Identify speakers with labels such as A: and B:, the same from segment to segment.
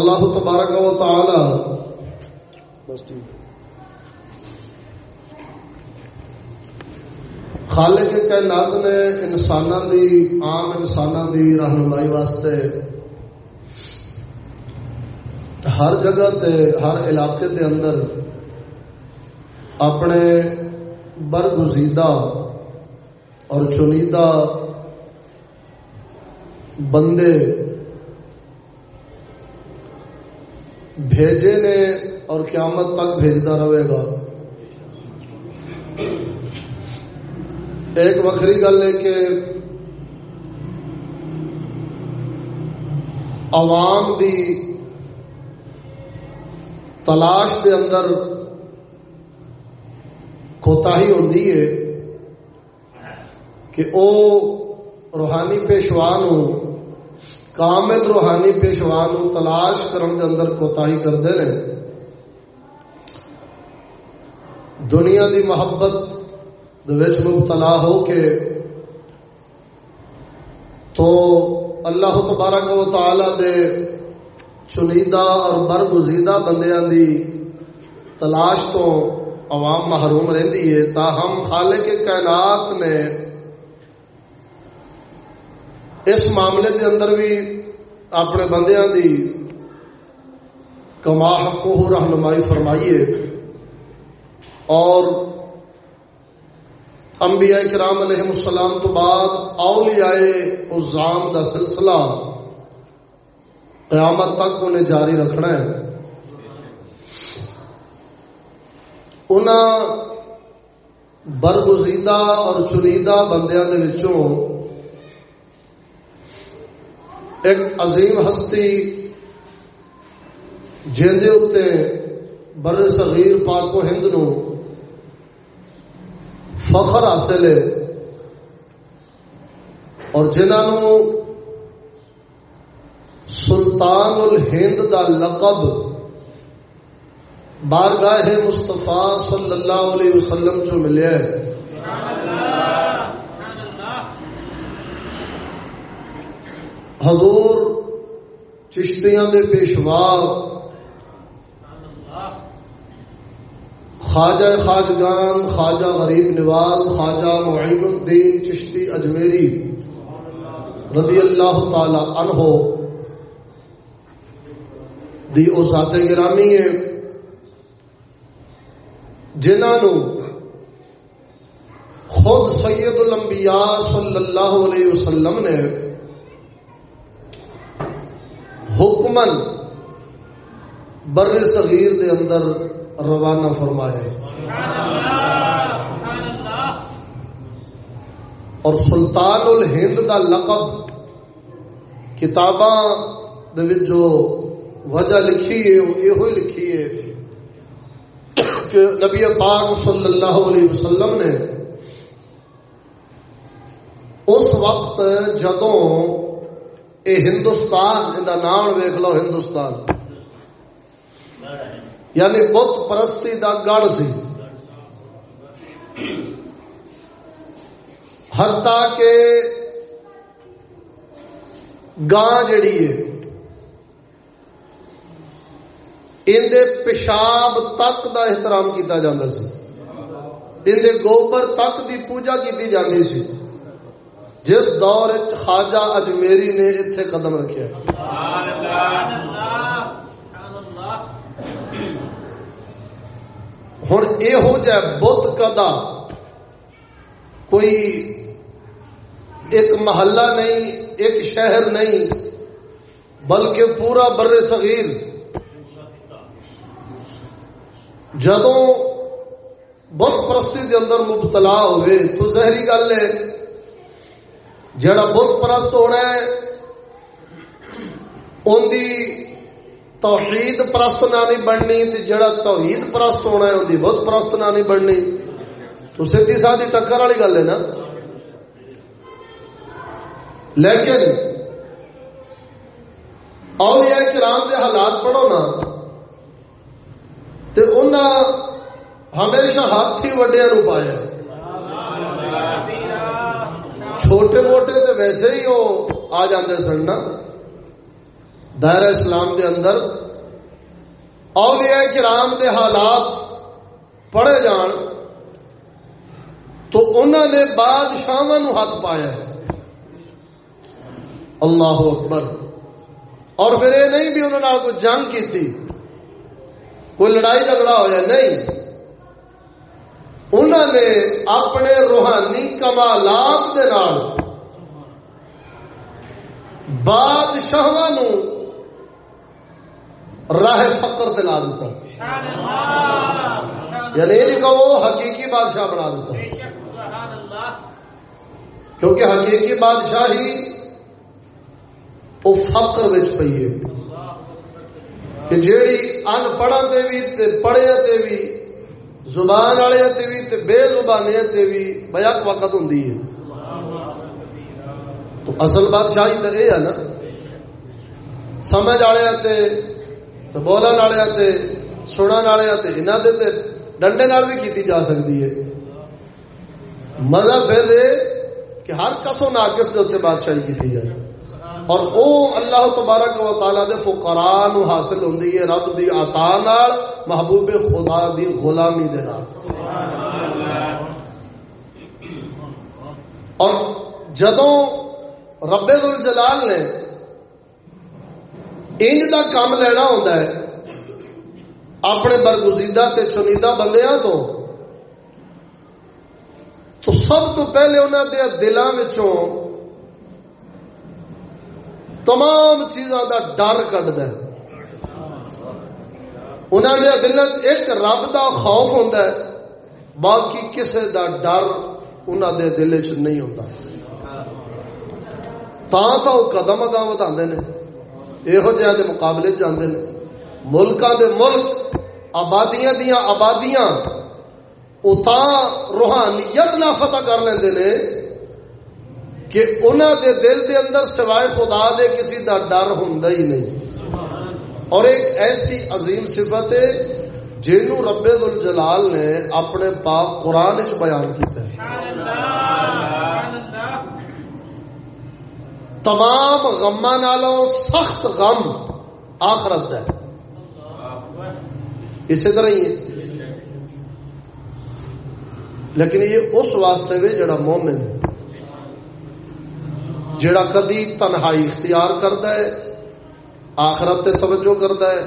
A: اللہ تبارک و تعالی خالق کائنات نے انسانوں دی عام انسانوں دی رہنمائی واسطے ہر جگہ تے ہر علاقے دے اندر اپنے برگزیدہ اور چنیدہ بندے بھیجے نے اور قیامت تک بھیجتا رہے گا۔ ایک وکری گل ہے کہ عوام دی تلاش دے اندر کوتا ہی ہوتی ہے کہ او روحانی پیشوا نو کامل روحانی پیشوا نو تلاش کرن دے اندر کوتا ہی کرتے ہیں دنیا دی محبت مبتلا ہو کے تو اللہ تبارک و تعالی دے چنیدہ اور برگزیدہ بندیاں دی تلاش تو عوام محروم رہتی ہے۔ تاہم خالق کائنات نے اس معاملے کے اندر بھی اپنے بندیاں دی کما کو رہنمائی فرمائیے اور انبیاء کرام علیہ السلام تو بعد اولیاء الزام دا سلسلہ قیامت تک انہیں جاری رکھنا ہے۔ انہاں برگزیدہ اور چنیدہ بندیاں دے وچوں ایک عظیم ہستی جن اتنے بر صغیر پاک و ہند نو فخر حاصل ہے اور جنہوں سلطان الہند دا لقب بارگاہ مستفا صلی اللہ علیہ وسلم چو ملے حضور چشتیاں دے پیشوا خواجہ خاجگان خواجہ غریب نواز، خواجہ معین الدین چشتی اجمیری رضی اللہ تعالی عنہ دی او ذات گرامی ہے جنہوں خود سید الانبیاء صلی اللہ علیہ وسلم نے حکمن بر صغیر دے اندر روانہ فرمائے اور سلطان الہند دا لقب کتاباں جو وجہ لکھی ہے وہ یہ لکھی ہے کہ نبی پاک صلی اللہ علیہ وسلم نے اس وقت جدوں اے ہندوستان ان نام ویک لو ہندوستان۔ یعنی بت پرستی دا گڑ سی۔ ہتا کہ گاں جڑی ہے اندے پیشاب تک دا احترام کیتا جاتا سی۔ اندے گوبر تک دی پوجا کی جاتی سی۔ جس دور خواجہ اجمیری نے اتنے قدم رکھے ہوں یہ بت کدا کوئی ایک محلہ نہیں، ایک شہر نہیں، بلکہ پورا بر صغیر۔ جدوں بت پرستی دے اندر مبتلا ہوئے تو زہری گل ہے جڑا بت پرست ہونا ہے ان دی توحید پرست نہ نہیں بننی، تے جڑا توحید پرست ہونا ہے ان دی بت پرست نہ نہیں بننی۔ تو سیدھی سادھی ٹکر والی گل ہے نا۔ لیکن اولیاء کرام دے حالات پڑھو نا، تے انہاں ہمیشہ ہاتھ ہی وڈیا نو پایا۔ چھوٹے موٹے تو ویسے ہی وہ آ جاندے سن نا۔ دائرہ اسلام دے اندر اولیاء کرام دے حالات پڑھے جان تو انہوں نے بادشاہ ہاتھ پایا اللہ اکبر۔ اور پھر یہ نہیں بھی انہوں نے کوئی جنگ کی تھی کوئی لڑائی جھگڑا ہوا نہیں۔ انہوں نے اپنے روحانی کمالات دے نال بادشاہ راہ فقر دلا دیتا یعنی یہ کہ وہ حقیقی بادشاہ بنا دیتا کیونکہ حقیقی بادشاہی وہ فقر پی ہے۔ کہ جیڑی ان پڑھا تے بھی تے پڑھیا تے بھی زبان والے تے بھی تے بے زبانے تے بھی بیک وقت ہوندی ہے۔ تو اصل بادشاہی تے یہ ہے نا۔ سمجھ والے تے بولن والے تے، سنن والے تے، انہاں دے تے ڈنڈے نال بھی کیتی جا سکتی ہے۔ مطلب مزہ پھر کہ ہر کسو ناقص دے اوتے بادشاہی کیتی جائے۔ اور او اللہ تبارک و تعالی دے فقراء نو حاصل ہوندی ہے، رب دی عطا نال، محبوب خدا دی غلامی دے نال۔ اور جدوں رب الجلال نے انج دا کام لینا ہوتا ہے، اپنے برگزیدہ تے چنیدہ بندیاں تو تو سب تو پہلے انہوں دے دلوں میں تمام چیزاں دا ڈر کٹ ہے۔ انہوں نے دل ایک رب دا خوف ہوتا ہے، باقی کسے دا ڈر انہوں دے دل چ نہیں ہوتا تا تو وہ قدم اگاں ودا نے یہو جہاں دے مقابلے جاندے نے۔ ملکاں دے ملک، آبادیاں دیا آبادیاں اتا روحانیت نہ فتح کر لیندے نے۔ کہ انہوں دے دل دے اندر سوائے خدا دے کسی دا ڈر ہوں ہی نہیں۔ اور ایک ایسی عظیم صفت ہے جنو رب الجلال نے اپنے پاک قرآن چ بیان کیتا ہے۔ تمام غما نالوں سخت غم آخرت ہے۔ اسی طرح ہی ہے۔ لیکن یہ اس واسطے بھی جڑا مومن جڑا کدی تنہائی اختیار کرتا ہے، آخرت تے توجہ کرتا ہے،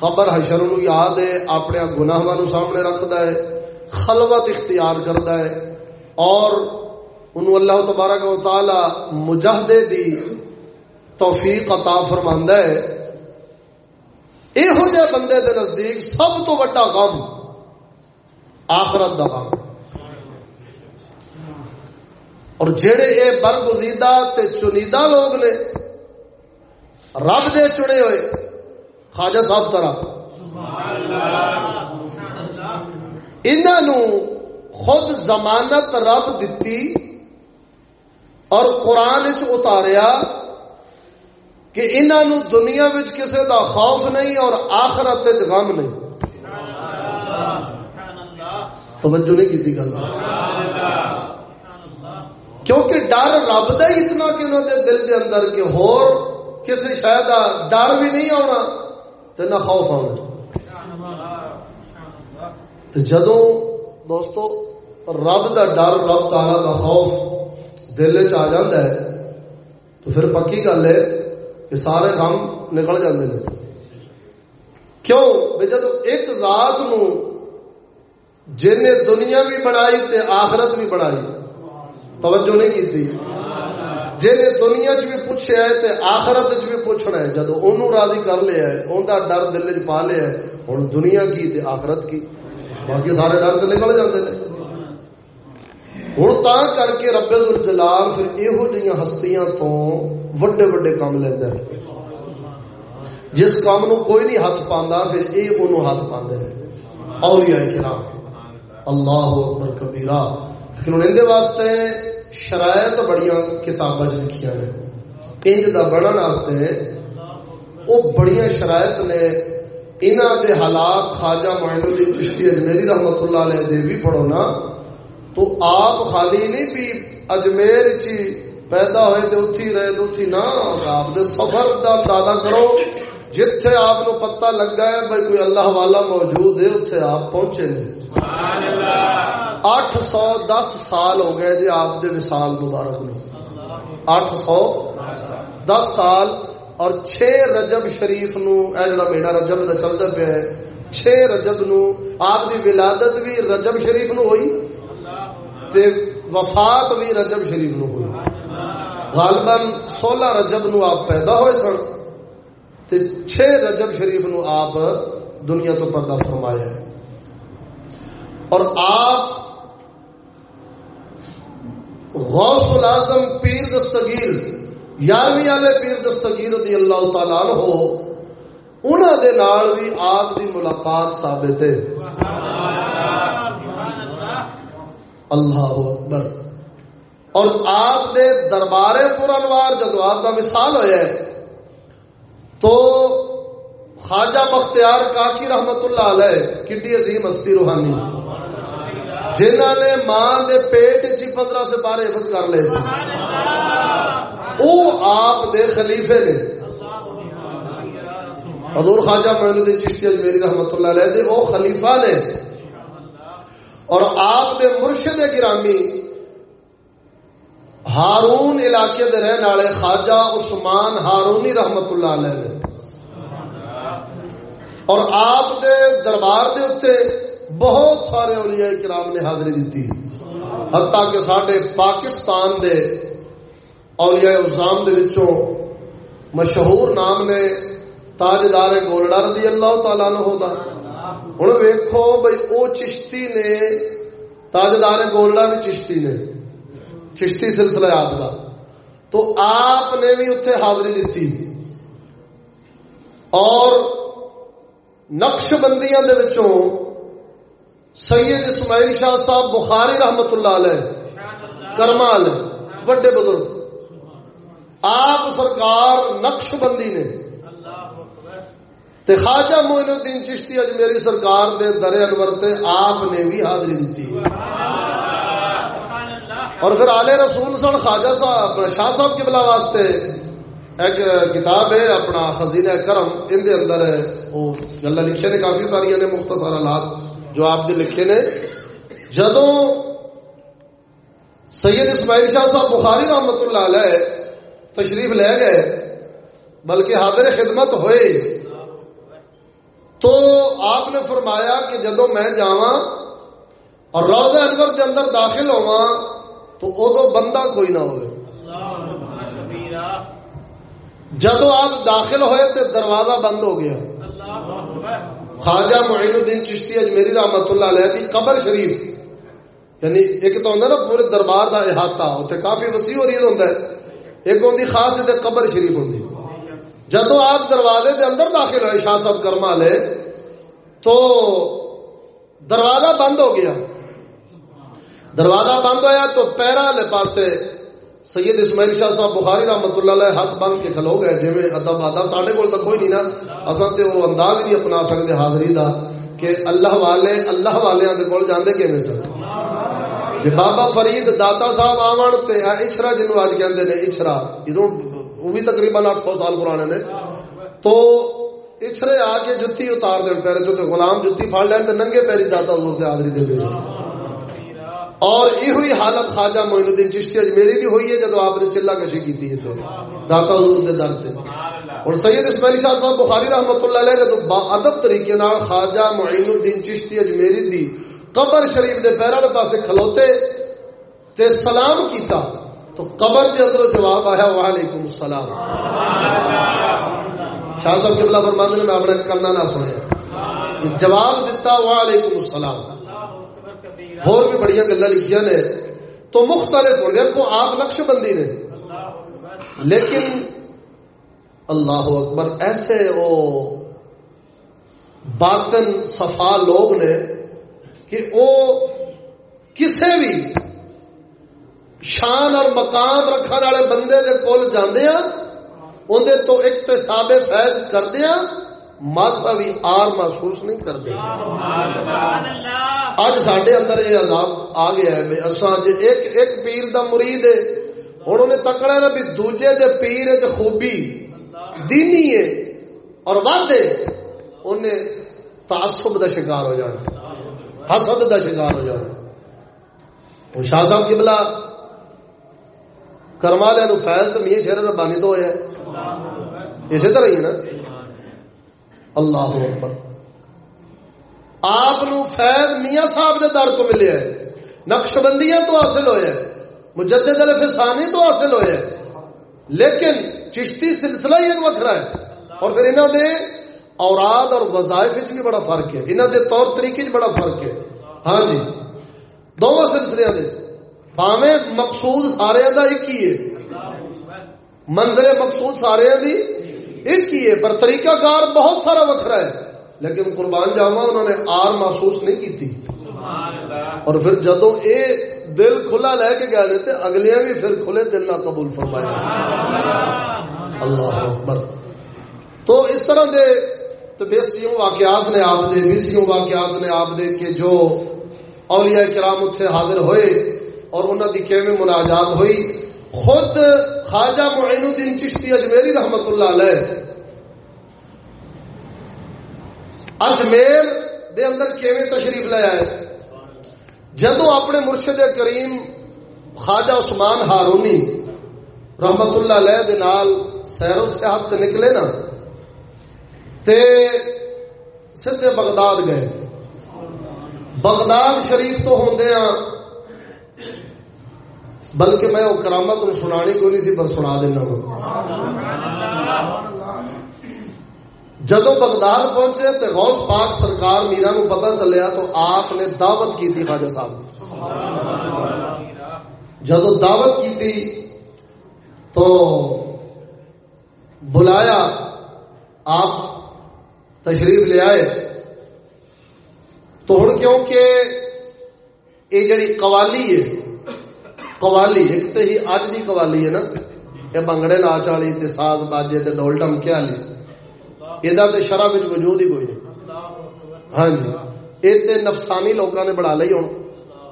A: قبر حشر نو یاد ہے، اپنے گناہ نو سامنے رکھتا ہے، خلوت اختیار کرتا ہے، اور انہوں اللہ تبارک و تعالی مجاہدے دی توفیق عطا فرماندا ہے۔ یہو جہ بندے دے نزدیک سب تو بڑا غم آخرت دا غم۔ اور جڑے اے برگزیدہ تے چنیدہ لوگ نے رب دے چنے ہوئے، خواجہ صاحب طرح۔ انہوں خود ضمانت رب دتی اور قرآن اتاریا کہ انہوں دنیا کسی دا خوف نہیں اور آخرت غم نہیں۔ توجہ نہیں کی گل۔ کیونکہ ڈر رب دا ہی اتنا کہ انہوں دے دل دے اندر کہ ہور کسی شاید ڈر بھی نہیں آنا تو نہ خوف آنا جدو دوستو رب دا ڈر رب تعالی دا خوف دل چ آ جاتا ہے، تو پھر پکی گل ہے کہ سارے کام نکل جاتے ہیں کیوں؟ بھائی جب ایک ذات نو جن نے دنیا بھی بنائی تے آخرت بھی بنائی توجہ نہیں کی تھی۔ جن دنیا چ بھی پوچھا ہے تے آخرت چ بھی پوچھنا ہے جب انہوں راضی کر لیا ہے ان کا ڈر دل چ پا لیا ہے ہوں دنیا کی تے آخرت کی۔ باقی سارے ڈر تو نکل جاتے ہیں ہوں تا کر کے رب الجلال پھر یہو جہاں ہستیاں تو وڈے وڈے کام لینا ہے جس کام نو کوئی نہیں ہاتھ پاندا، پھر یہ انہوں ہاتھ پاندے ہیں اولیاء کرام، اللہ اکبر کبیرہ لیکن ان واسطے شرائط بڑیاں کتاباں لکھیاں نے، انج دا بڑھن واسطے وہ بڑیاں شرائط نے انہاں دے حالات خواجہ معین الدین چشتی اجمیری رحمت اللہ علیہ دے بھی پڑھو نا تو آپ خالی نہیں بھی اجمیر چی پیدا ہوئے تو اتھی رہے تو اتھی نہ، آپ دے سفر دا دادا کرو۔ جتھے آپ کو پتہ لگا ہے، بھائی کوئی اللہ والا موجود ہے، اتھے آپ پہنچے نہیں اٹھ سو دس سال ہو گئے جی آپ دے وصال مبارک نو۔ اٹھ سو دس سال اور چھ رجب شریف نو، اے جڑا میڑا رجب دا چلدا پیا ہے چھ رجب نو آپ دی ولادت بھی رجب شریف نو ہوئی تے وفات بھی رجب شریف نو ہوئی۔ غالباً سولہ رجب نو آپ پیدا ہوئے سن۔ تے چھ رجب شریف نو آپ دنیا تو پردہ فرمایا ہے اور آپ غوث العظم پیر دستگیر، یارویں والے پیر دستگیر رضی اللہ تعالیٰ ہو انہوں دے نال بھی آپ دی ملاقات ثابت ہے۔ اللہ اکبر۔ اور آپ دے دربار پور انوار جدو آپ کا مثال ہوا ہے تو خواجہ بختیار کاکی رحمت اللہ علیہ، کڈی عظیم ہستی روحانی۔ جنہ نے ماں دے پیٹ چی پندرہ سے بارہ حفظ کر لے سی۔ او آپ دے خلیفے نے۔ حضور خواجہ معین الدین چشتی اجمیری رحمت اللہ علیہ دے، او خلیفہ نے۔ اور آپ دے مرشد گرامی ہارون علاقے دے رہن والے خواجہ عثمان ہارونی رحمت اللہ علیہ نے۔ اور آپ دے دربار دے اتنے بہت سارے اولیاء کرام نے حاضری دیتی حتیٰ کہ سارے پاکستان دے اولیاء اسلام دے وچوں مشہور نام نے تاجدار گولڈا رضی اللہ تعالیٰ نے ہوتا ہوں ویکھو بھائی او چشتی نے، تاجدار گولڈا بھی چشتی نے۔ چشتی سلسلہ آپ کا تو آپ نے بھی اتنے حاضری دیتی۔ اور نقش بندیاں دے وچوں سید اسماعیل شاہ صاحب بخاری رحمت اللہ علیہ، کرمال، وڈے بزرگ۔ آپ سرکار نقش بندی نے۔ تے خواجہ معین الدین چشتی اج میری سرکار دے در انور تے آپ نے بھی حاضری دیتی۔ اور پھر آلے رسول سن خواجہ صاحب شاہ صاحب کے بلا واسطے ایک کتاب ہے، اپنا خزینہ کرم، ان دے اندر وہ گلا لکھے نے، کافی ساری نے مختصر حالات جو آپ نے لکھے نے۔ جدو سید اسماعیل شاہ صاحب بخاری رحمت اللہ علیہ تشریف لے گئے، بلکہ حاضر خدمت ہوئے، تو آپ نے فرمایا کہ جدو میں جاواں اور روزہ انور کے اندر داخل ہوا تو ادو بندہ کوئی نہ ہوئے۔ جدو آپ داخل ہوئے تو دروازہ بند ہو گیا۔ خواجہ معین الدین چشتی اجمیری رحمت اللہ علیہ کی قبر شریف یعنی ایک تو ہوتا نا پورے دربار کا احاطہ اتنے کافی وسیع ہو رہی ہوتا ہے۔ ایک ہوتی خاص اتنے قبر شریف ہوتی جدو آپ دروازے کے اندر داخل ہوئے شاہ صاحب کرما والے تو دروازہ بند ہو گیا۔ دروازہ بند ہوا تو پیرا والے پاسے سید اسماعیل شاہ صاحب بخاری رحمت اللہ علیہ ہاتھ بن کے کھلو گئے جی ادب ادب سارے کو تو کوئی نہیں نا۔ اصل تو وہ انداز نہیں اپنا سکتے حاضری دا کہ اللہ والے اللہ والے کول جانے کیون سن؟ جی بابا فرید داتا صاحب آن تے اچھرا جنوب اج کہتے ہیں اچھرا۔ ادو وہ بھی تقریباً اٹھ سو سال پرانے نے۔ تو اچھرے آ کے جتی اتار دین پیر چونکہ غلام جتی پھڑ لین تو ننگے پیری داتا حضور تے حاضری دے۔ اور یہ ہوئی حالت خواجہ معین الدین چشتی اجمیری بھی ہوئی ہے جب آپ نے چلا کشی کی ہے داتا حضور دے در سے اور سید اسماعیل شاہ صاحب بخاری رحمت اللہ علیہ جب با ادب طریقے نال خواجہ معین الدین چشتی اجمیری دی قبر شریف دے پیرا دے پاسے کھلوتے تے سلام کیتا تو قبر دے اندر جواب آیا وعلیکم السلام۔ شاہ صاحب بلا فرماندے نے میں اپنے کلنا نہ سنیا۔ جواب دیتا وعلیکم السلام۔ اور بھی بڑی گلا لکھیا نے۔ تو مختلف ہو دیکھو آپ نقش بندی نے۔ لیکن اللہ اکبر، ایسے وہ باطن صفا لوگ نے کہ وہ کسے بھی شان اور مقام رکھنے والے بندے کے کول جانے اندر تو اقتصاب فیض کردیا ماسا بھی آر محسوس نہیں کرتے۔ اج سڈے اندر یہ عذاب آ گیا ہے اصا ایک ایک پیر دا مرید ہے۔ ہوں انہیں تکڑا نا بھی دوجے دے پیر چ خوبی دینی ہے اور وعدے انہیں تعصب دا شکار ہو جانا۔ حسد دا شکار ہو جانا۔ شاہ صاحب کی بلا کرما لیا فیض تو میاں شیر ربانی تو ہوا اسی طرح ہی نا۔ اللہ اکبر۔ آپ فیض میاں صاحب کے در تو ملے نقش بندیاں تو حاصل ہوئے مجدد الفسانی تو حاصل ہوئے لیکن چشتی سلسلہ ہی ایک وکرا ہے۔ اور پھر انہوں نے اوراد اور وظائف بھی بڑا فرق ہے۔ انہوں کے طور طریقے بڑا فرق ہے۔ ہاں جی۔ دونوں سلسلے دے۔ پاوے مقصود سارے کا ایک ہی ہے۔ منظر مقصود سارے دی ہی ہے پر طریقہ کار بہت سارا وکرا ہے۔ لیکن قربان جاوا انہوں نے آر محسوس نہیں کی تھی اور پھر جدو اے دل کھلا لے کے گئے تھے اگلیاں بھی پھر کھلے دل نہ قبول فرمایا اللہ اکبر۔ تو اس طرح دے تو بیسیوں واقعات نے آپ دے بیسیوں واقعات نے آپ دے کہ جو اولیاء کرام اتنے حاضر ہوئے اور انہوں کی کیویں مناجات ہوئی۔ خود خواجہ معین الدین چشتی اجمیری رحمت اللہ علیہ اجمیر دے اندر کیویں تشریف لے آئے؟ جدو اپنے مرشد کریم خواجہ عثمان ہارونی رحمت اللہ علیہ دے نال سیر و سیاحت نکلے نا، تے سدھے بغداد گئے۔ بغداد شریف تو ہوندے ہاں بلکہ میں وہ کرامت تم سنانی کو نہیں سی، پر سنا دینا ہوں جدو بغداد پہنچے تو غوث پاک سرکار میرا نو پتہ چلیا تو آپ نے دعوت کی تھی خواجہ صاحب۔ جدو دعوت کی تھی تو بلایا، آپ تشریف لے آئے۔ تو ہوں کیونکہ یہ جڑی قوالی ہے قوالی، ایک تے ہی اج دی قوالی ہے نا۔ یہ بنگڑے ناچ والی تے ساز باجے تے ڈول ڈمکے والی۔ یہ شرح وجود ہی کوئی نہیں۔ ہاں جی۔ یہ تے نفسانی لوکاں نے بڑھا لئی ہوں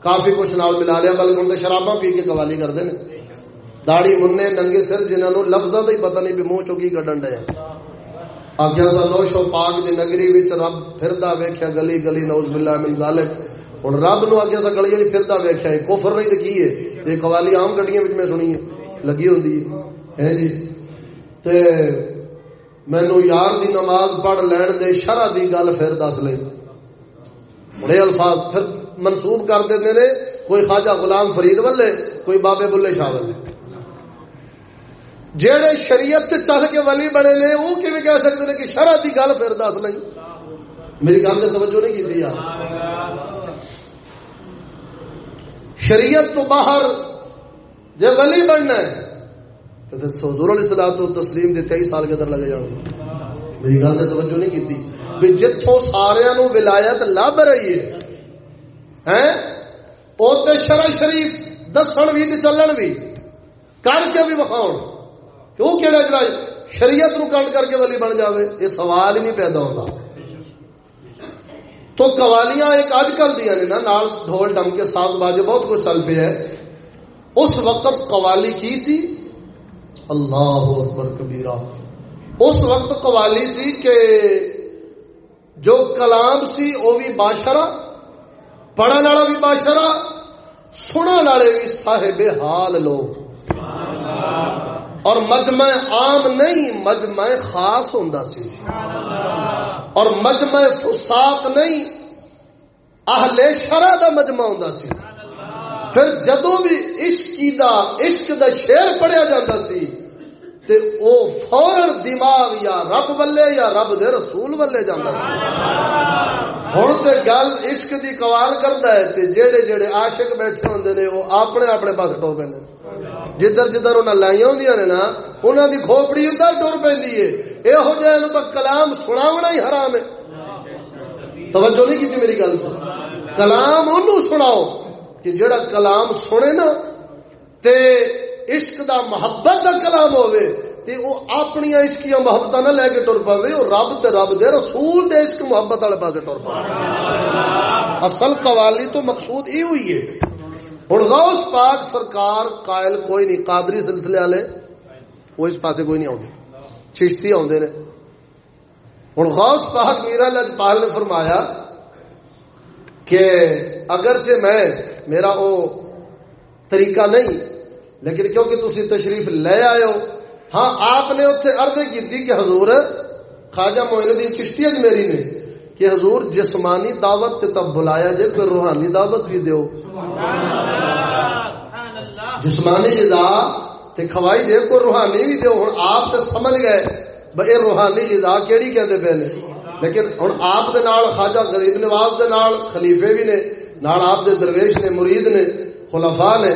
A: کافی کچھ نال ملا لیا، بلکہ ہوں شراباں پی کے قوالی کرتے ہیں داڑی مننے، ننگے سر جنہوں لفظوں کا ہی پتہ نہیں بھی منہ چوکی کڈن ڈے آخیا سا لو شو پاک دی نگری رب پھردا ویکھیا، گلی گلی نوز باللہ من ہن رب نو آخیا سا گلی وچ پھردا ویکھیا کفر نہیں تے کی ہے؟ یہ قوالی عام گڈیاں میں سنی ہے، لگی ہوتی ہے۔ جی؟ تے مینو یار دی نماز پڑھ لین دے، شرح دی گل پھر دس لے بڑے الفاظ پھر منسوب کر دیتے نے، کوئی خواجہ غلام فرید والے، کوئی بابے بلے شاہ والے۔ جہے شریعت سے چل کے ولی بنے نے، وہ کیون کہہ سکتے ہیں کہ شرح دی گل پھر دس لیں میری گل سے توجہ نہیں کی یار۔ شریعت تو باہر جب ولی بننا ہے، تو پھر حضور علیہ السلام تو تسلیم دے تیئی سال کے اندر لگے جاؤں میری گل سے توجہ نہیں کی بھی جتوں سارا نو ولایت لب رہی ہے تے شرع شریف دسن بھی چلن بھی کر کے بھی بخاؤ کیوں کہڑا جڑا شریعت نو کنڈ کر کے ولی بن جاوے، یہ سوال ہی نہیں پیدا ہوتا تو قوالیاں ایک اج کل دیا نے نا ڈھول ڈم کے ساز باجے بہت کچھ چل پہ ہے۔ اس وقت قوالی کی سی؟ اللہ اکبر کبیرہ۔ اس وقت قوالی سی کہ جو کلام سی وہ بھی بادشاہ پڑھنے والا بھی بادشاہ سننے والے بھی صاحب حال لوگ۔ اور مجمع عام نہیں، مجمع خاص ہوں سی۔ اور مجمع فساق نہیں، اہل شرع دا مجمع ہوں سی۔ پھر جدو بھی عشقی دا، عشق دا شیر پڑھیا جاتا سی، تے او فورن دماغ یا رب ولے یا رب دے رسول ولے جانا سی۔ ہوں تے گل عشق دی قوال کرتا ہے، تے جیڑے جیڑے عاشق بیٹھے ہوندے نے وہ اپنے اپنے پاس ٹور پہ جدھر جدھر انہیں لائی ہوں نا انہوں کی کھوپڑی ادھر ٹر پہ یہو جہ تو کلام سنا ہی حرام ہے توجہ نہیں کی میری گل کلام انہوں سناؤ کہ جڑا کلام سنے نا تے عشق دا محبت دا کلام ہوئے تے او اپنی عشقیاں محبت نہ لے کے ٹر پاوے او رب تے رب دے رسول دے عشق محبت والے پاسے ٹر پاوے اصل قوالی تو مقصود یہ ہوئی ہے ہوں غوث پاک سرکار قائل کوئی نہیں، قادری سلسلے والے، وہ اس پاسے کوئی نہیں آتے چشتی آتے نے۔ ہوں غوث پاک میرا لجپال نے فرمایا کہ اگر سے میں، میرا وہ طریقہ نہیں، لیکن کیونکہ تھی تشریف لے آئے ہو ہاں آپ نے اتنے اردے کی کہ حضور خواجہ معین الدین چشتی اجمیری جی نے۔ کہ حضور جسمانی دعوت تے تب بلایا جائے کوئی روحانی دعوت بھی دیو۔ جسمانی جزا تے کھوائی جائے کوئی روحانی بھی دیو۔ ہوں آپ تے سمجھ گئے بھائی روحانی جزا کیڑی کہتے پہ نے۔ لیکن ہوں آپ دے نال، خواجہ غریب نواز دے نال، خلیفے بھی نے، نال آپ دے درویش نے، مرید نے، خلفاء نے۔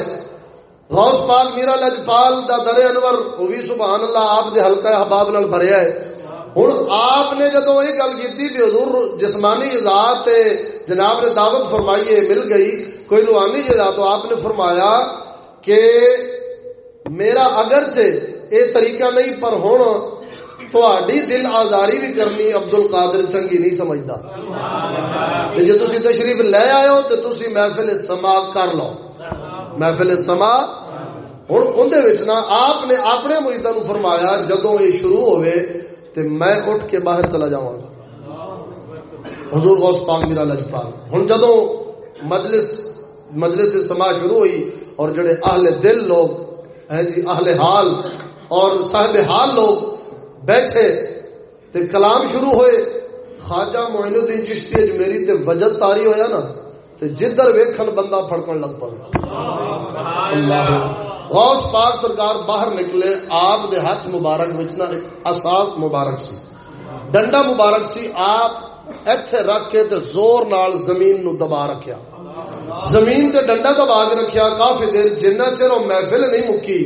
A: غوث پاک میرا لجپال دا در انور، وہ بھی سبحان اللہ آپ دے حلقہ حباب نال بھریا ہے۔ ہوں آپ نے جدو یہ گل کی بھی حضور جسمانی ذات جناب نے دعوت فرمائی ہے مل گئی، کوئی روحانی جزا تو آپ نے فرمایا کہ میرا اگرچہ یہ طریقہ نہیں، پر ہوں تھی دل آزاری بھی کرنی ابد ال قادر چنگی نہیں سمجھتا جی تھی تشریف لے آئے ہو تو تھی محفل سما کر لو۔ محفل سما۔ ہوں اندر آپ نے اپنے مریدا فرمایا جدو یہ شروع ہوئے تے میں اٹھ کے باہر چلا جاؤں گا۔ حضور غوث پاک، میرا لجپال ہوں جدو مجلس مجلس سما شروع ہوئی اور جڑے اہل دل لوگ، ہیں جی اہل حال اور صاحب حال لوگ بیٹھے تے کلام شروع ہوئے، خواجہ معین الدین چشتی، اج میری تے وجد تاری ہویا نا۔ تے جدھر ویکھن بندہ پھڑکن لگ پڑا اللہ۔ غوث پاک سرکار باہر نکلے، آپ دے ہاتھ مبارک وچنا ایک اساس مبارک سی۔ ڈنڈا مبارک سی، آپ ایتھے رکھ کے تے زور نال زمین نو دبا رکھیا۔ زمین تے ڈنڈا دبا کے رکھیا، کافی دیر جنہ چر وہ محفل نہیں مکی۔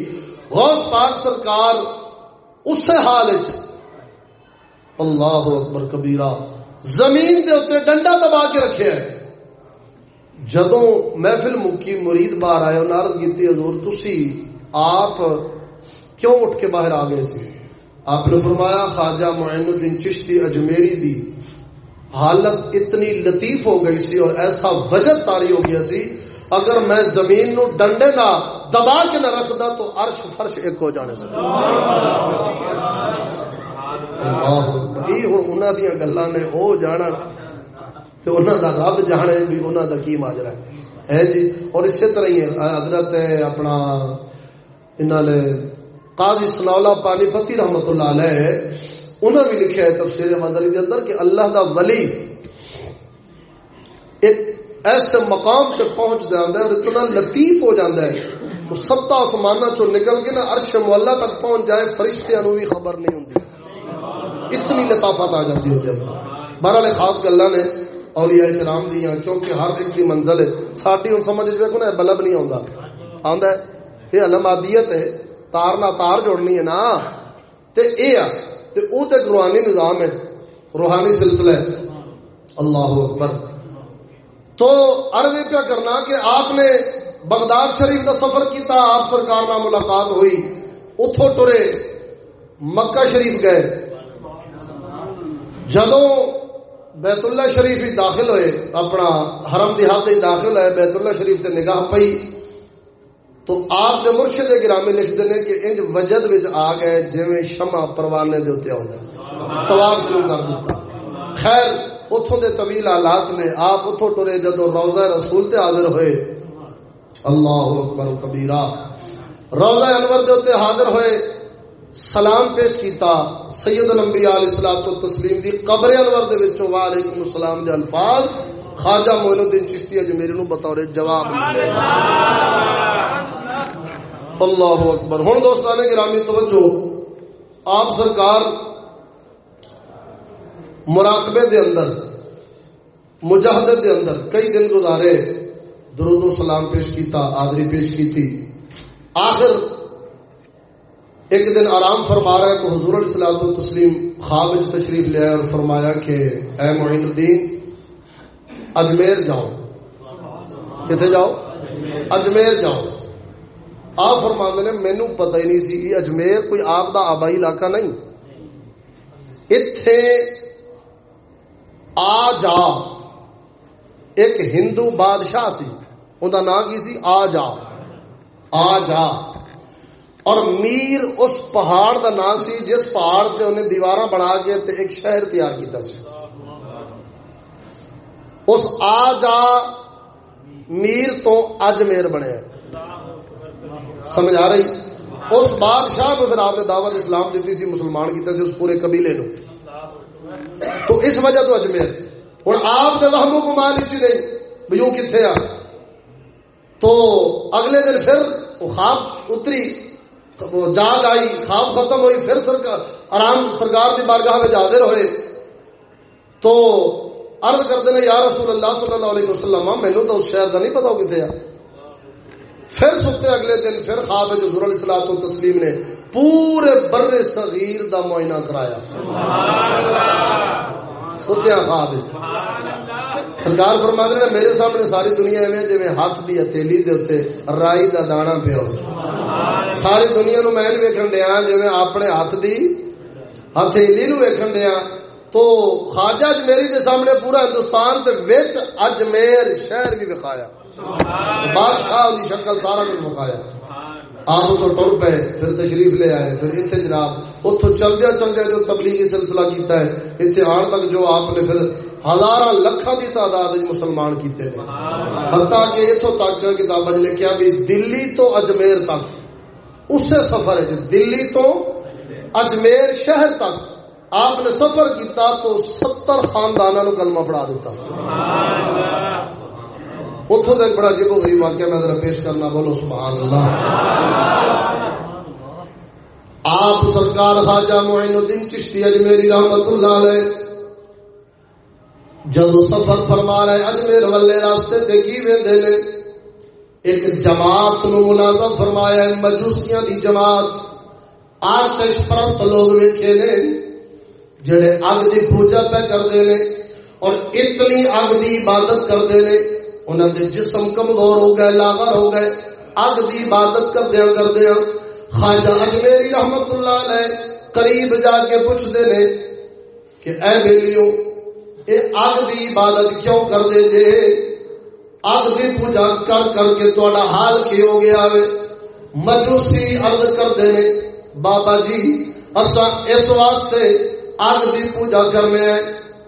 A: غوث پاک سرکار اس حال وچ اللہ اکبر کبیرہ، زمین دے اتنے ڈنڈا دبا کے رکھے ہے جدو محفل مکی مرید باہر آئے نارد کی حضور تسی آپ کیوں اٹھ کے باہر آ گئے سی آپ نے فرمایا، خواجہ معین الدین چشتی اجمیری دی۔ حالت اتنی لطیف ہو گئی سی اور ایسا وجد تاری ہو گیا سی، اگر میں زمین نو ڈنڈے نہ دبا کے نہ رکھتا تو عرش فرش ایک ہو جانے سے انہوں دیا گلا نے ہو جانا۔ تو انہوں دا رب جانے بھی انہوں دا کی ماجرا ہے۔ ہے جی؟ اور اسی طرح ہی حضرت اپنا انہوں نے قاضی سنولا پانی پتی رحمت اللہ علیہ انہوں بھی لکھا ہے تفسیر مذہبی کے اندر کہ اللہ دا ولی ایک ایسے مقام سے پہنچ جاتا ہے اور اتنا لطیف ہو جاتا ہے۔ وہ ستا آسمانہ چو نکل کے نا عرش مولا تک پہنچ جائے فرشتے انو بھی خبر نہیں ہوتی اتنی لطافت آ جاتی ہو جائے بہرحال خاص گلا نے اولیاء کرام دیا کیونکہ ہر ایک دی منزل ہے۔ ساڈی ہن سمجھ ویکھو نا بلب نہیں آوندا۔ آندا ہے، یہ علم عادیت ہے۔ تار نہ تار جوڑنی ہے نا۔ تے اے آ، تے او تے روحانی نظام ہے۔ روحانی سلسلہ ہے۔ اللہ اکبر۔ تو عرض کیا کرنا کہ آپ نے بغداد شریف کا سفر کیتا، آپ سرکار نہ ملاقات ہوئی۔ اتو ٹرے مکہ شریف گئے۔ جدوں بیت اللہ شریف ہی داخل ہوئے، اپنا حرم دیہات ہی داخل ہوئے بیت اللہ شریف تے نگاہ پئی۔ تو آپ دے مرشد گرامی لکھ دینے کہ انج وجد وچ آ گئے، جویں شمع پروانے دے اوتے آوندا۔ طواف شروع کر دیتا۔ خیر، اتھوں دے طویل حالات نے آپ اتھوں ٹرے جدو روضہ رسول تے حاضر ہوئے۔ اللہ اکبر کبیرہ۔ روضہ انور دے اوتے حاضر ہوئے۔ سلام پیش کیتا سید الانبیاء علیہ الصلوۃ والتسلیم دی قبر انور دے وچوں وعلیکم السلام دے الفاظ۔ خواجہ معین الدین چشتی اج میرے نو بطور جواب اللہ اکبر۔ ہن دوستان گرامی توجہ، آپ سرکار مراقبے دے اندر مجاہدت دے اندر کئی دن گزارے، درود و سلام پیش کیتا آدری پیش کی تھی آخر ایک دن آرام فرما رہا ہے تو حضور علیہ السلام تسلیم خواب تشریف لیا اور فرمایا کہ اے معین الدین، اجمیر جاؤ۔ کتنے جاؤ؟ اجمیر جاؤ۔ آپ فرما نے مینو پتہ ہی نہیں سی اجمیر کوئی آپ دا آبائی علاقہ نہیں۔ اتے آ جا۔ ایک ہندو بادشاہ سی ان کا نام کی سی؟ آ جا۔ آ جا۔ اور میر اس پہاڑ دا نام سی جس پہاڑ تے انہیں دیوار بنا کے تے ایک شہر تیار کیتا سی۔ اس آ جا میر تو اجمیر بنے۔ سمجھ آ رہی؟ اس بادشاہ کو پھر آپ نے دعوت اسلام دیتی سی، مسلمان کیتا سی اس پورے قبیلے نو۔ تو اس وجہ تو اجمیر۔ ہوں آپ نے وہم کو مان چی نہیں بھائی کتنے آ؟ تو اگلے دن پھر وہ خواب اتری۔ جاگ آئی، خواب ختم ہوئی، پھر سرکار، آرام سرکار کی بارگاہ میں حاضر ہوئے۔ تو عرض کرتے ہیں یا رسول اللہ صلی اللہ علیہ وسلم مینو تو اس شہر کا نہیں پتا کتنے آ پھر ستے اگلے دن، پھر خواب حضور علیہ السلام تو تسلیم نے پورے بر صغیر دا معائنہ کرایا۔ ستیا خواب سرکار فرما رہے میرے سامنے ساری دنیا ایویں جی ہاتھ دی ہتھیلی دے اتنے رائی دا دانا پیا ساری دنیا نو میں ویکن دیا جی اپنے ہاتھ دی ہتھیلی نو ویکن دیا تو خواجہ اجمیری دے سامنے پورا ہندوستان تے وچ اجمیر شہر بھی وکھایا بادشاہ دی شکل سارا کچھ وکھایا آپ تو ٹر پے پھر تشریف لے آئے پھر اتنے جناب اتو چلدیا چلدیا جو تبلیغی سلسلہ کیتا ہے اتنے آن تک جو آپ نے پھر ہزار لکھا دی تعداد مسلمان کیتے ہیں حتیٰ کہ اتو تک کتاب لکھیا بھی دلی تو اجمیر تک اسے سفر جی، دلی تو اجمیر شہر تک۔ آپ نے سفر کیتا تو ستر خاندان کلمہ پڑھا دیتا۔ اتوں تک بڑا جب گئی واقعہ میں ذرا پیش کرنا، بولو سبحان اللہ۔ آپ سرکار خواجہ معین الدین چشتی اجمیری رحمت اللہ علیہ جب سفر فرما رہے اجمیر والے راستے تے کی ویندے نے؟ ایک جماعت نو ملازم فرمایا ہے، مجوسیاں دی جماعت۔ آتش پرست لوگ ویکھے نے، جڑے اگ دی پوجا پہ کرتے ہیں اور اتنی اگ دی عبادت کرتے ہیں انہوں دے جسم کمزور ہو گئے، لاغر ہو گئے۔ اگ دی عبادت کردیا کردیا خواجہ اجمیری رحمت اللہ علیہ قریب جا کے پوچھتے ہیں کہ، اے بیلیو اے اگ دی عبادت کیوں کر دے جے؟ اگ دی پوجا کر کر کے تھوڑا حال کی ہو گیا ہے مجوسی عرض کرتے ہیں بابا جی اسا اس واسطے اگ دی پوجا کرنے ہیں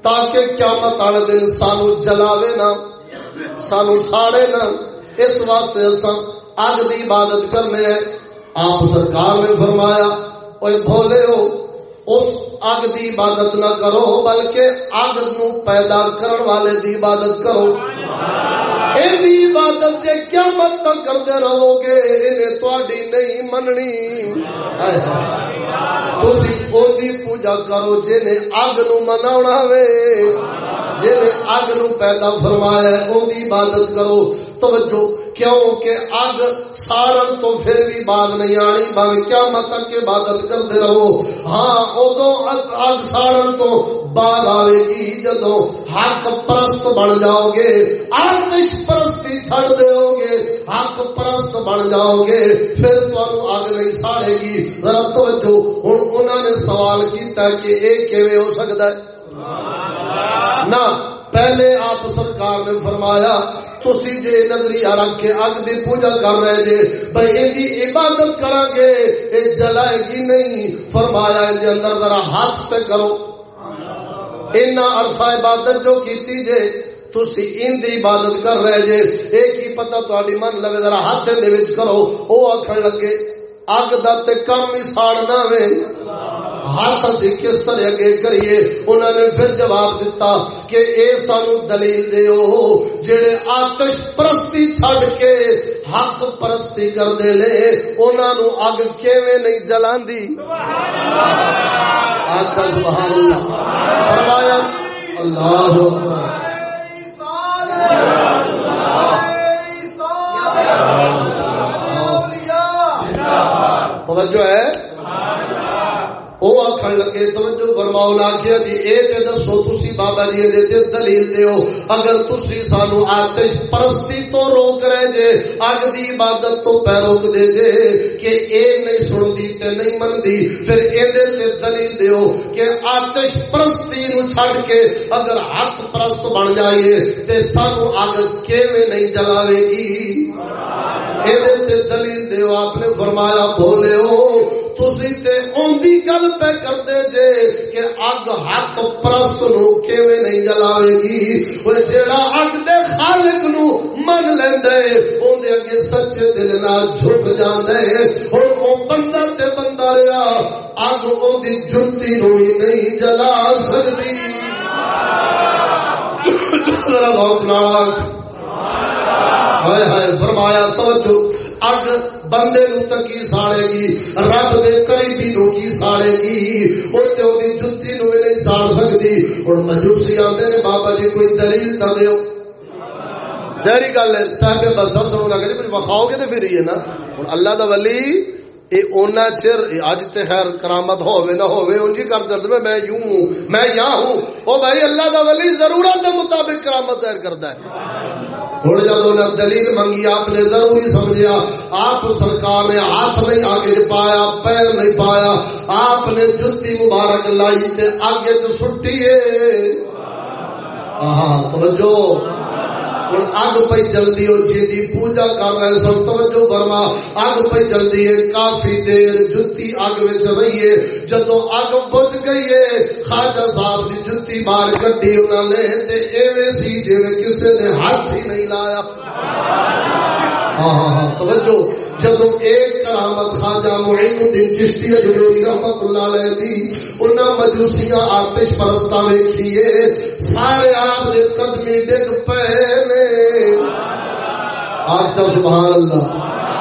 A: تاکہ قیامت والے دن سانو جلاوے نہ سانو ساڑے نہ اس واسطے اساں اگ دی عبادت کرنے ہیں آپ سرکار نے فرمایا اوے بھولے ہو اس اگ دی عبادت نہ کرو بلکہ اگ نو پیدا کرن والے دی عبادت کرو۔ دی عبادت جے قیامت تک کرتے رہو گے انہیں تواڈی نہیں مننی۔ تسی دی پوجا کرو جن اگ نو منا وے۔ اگ نو پیدا فرمایا دی عبادت کرو۔ توجہ کیوں کہ اگ سارن تو پھر بھی بات نہیں آنی باوے کیا مت کے عبادت کرتے رہو۔ ہاں ادو اگ سارن تو بعد آئے گی، جدو حق پرست بن جاؤ گے آتش پرستی چھڑ دو گے، حق پرست بن جاؤ گے، پھر تمہیں اگ نہیں ساڑے گی۔ ذرا توجہ ہوں انہوں نے سوال کیتا کہ یہ کیویں ہو سکتا ہے؟ نہ پہلے آپ سرکار نے فرمایا، تسی جے نظریہ رکھ کے اگ دی پوجا کر رہے جے بھائی ان دی عبادت کرا گے، اے جلائے گی نہیں۔ فرمایا ان دے اندر ذرا ہاتھ تے کرو۔ اینا عرصہ عبادت جو کیتی جے، تسی ان دی عبادت کر رہے جے۔ ایک ہی پتہ تہاڈی من لوے ذرا ہاتھ دے وچ کرو۔ او آکھن لگے، اگ دا تے کم ہی ساڑنا وے ہاتھ اسی کس طرح اگے کریے انہوں نے پھر جواب دیتا کہ اے سانو دلیل دیو، جڑے آتش پرستی چھڑ کے حق پرستی کر دے لے انہوں نے اگ کیویں نہیں جلاندی؟ آقا سبحان اللہ! فرمایا، اللہ توجہ ہے؟ آخر لگے، توجہ فرماؤ نہ جی اے تے دسو، تسی بابا جی دے تے دلیل دیو۔ اگر تسی سانو آتش پرستی تو روک رہے جے، اگ دی عبادت تو پہ روک دے جے، کہ اے نہیں سن تے نہیں من دی پھر اے دے تے دلیل دیو کہ آتش پرستی نو چھڑ کے اگر حق پرست بن جائیے، تے سانو اگ کیویں نہیں جلاوے گی؟ اے دے تے دلیل دیو، آپ نے فرمایا بولے ہو تسی تے اوندی گل پہ کردے جے کہ اگ حق پرست نو کیویں نہیں جلاوے گی او جیڑا اگ دے خالق نو من لیندے اوندے اگے سچے دل نال جھک جاندے ہن او بندہ تے بندہ رہیا اگ اوندی جُتی نو ہی نہیں جلا سکدی ذرا لوک نال ہائے ہائے فرمایا توجہ اگ بندے نو تکی ساڑے گی رب دے قریبی نو کی ساڑے گی اور تے اودی جُتی نو نہیں ساڑ سکدی ہن مجوسی آندے نے بابا جی کوئی دلیل تا دیو ظاہری گل ہے صاحب بس سنوں لگا جی کچھ بخاؤ گے تے پھر یہ نا ہن اللہ دا ولی اے اونا چر اج تے خیر کرامت ہوے نہ ہوے اون جی کر درد میں میں یوں ہوں میں یہاں ہوں او بھائی اللہ دا ولی ضرورت دے مطابق کرامت ظاہر کردا ہے ہوں جب دلیل منگی آپ نے ضروری سمجھا آپ سرکار نے ہاتھ نہیں آگے پایا پیر نہیں پایا آپ نے جتی مبارک لائی تے آگے تو سٹی ہاں توجہ ہوں اگ پی جلدی ہو جی پوجا کر رہے سن توجہ فرما اگ پی جلدی ہے کافی دیر جتی اگ رہی ہے جدو اگ بج گئی ہے خاجا صاحب کی جتی بار کٹی انہوں نے تے ایویں سی جی کسی نے ہاتھ ہی نہیں لایا ہاں ہاں توجہ جدو ایک کرامت خواجہ معین الدین چشتی اجمیری رحمت اللہ علیہ دی مجوسیاں آتش پرستا ویکھیے، سارے آپ دے قدمی ڈگ پے نے۔ آج سبحان اللہ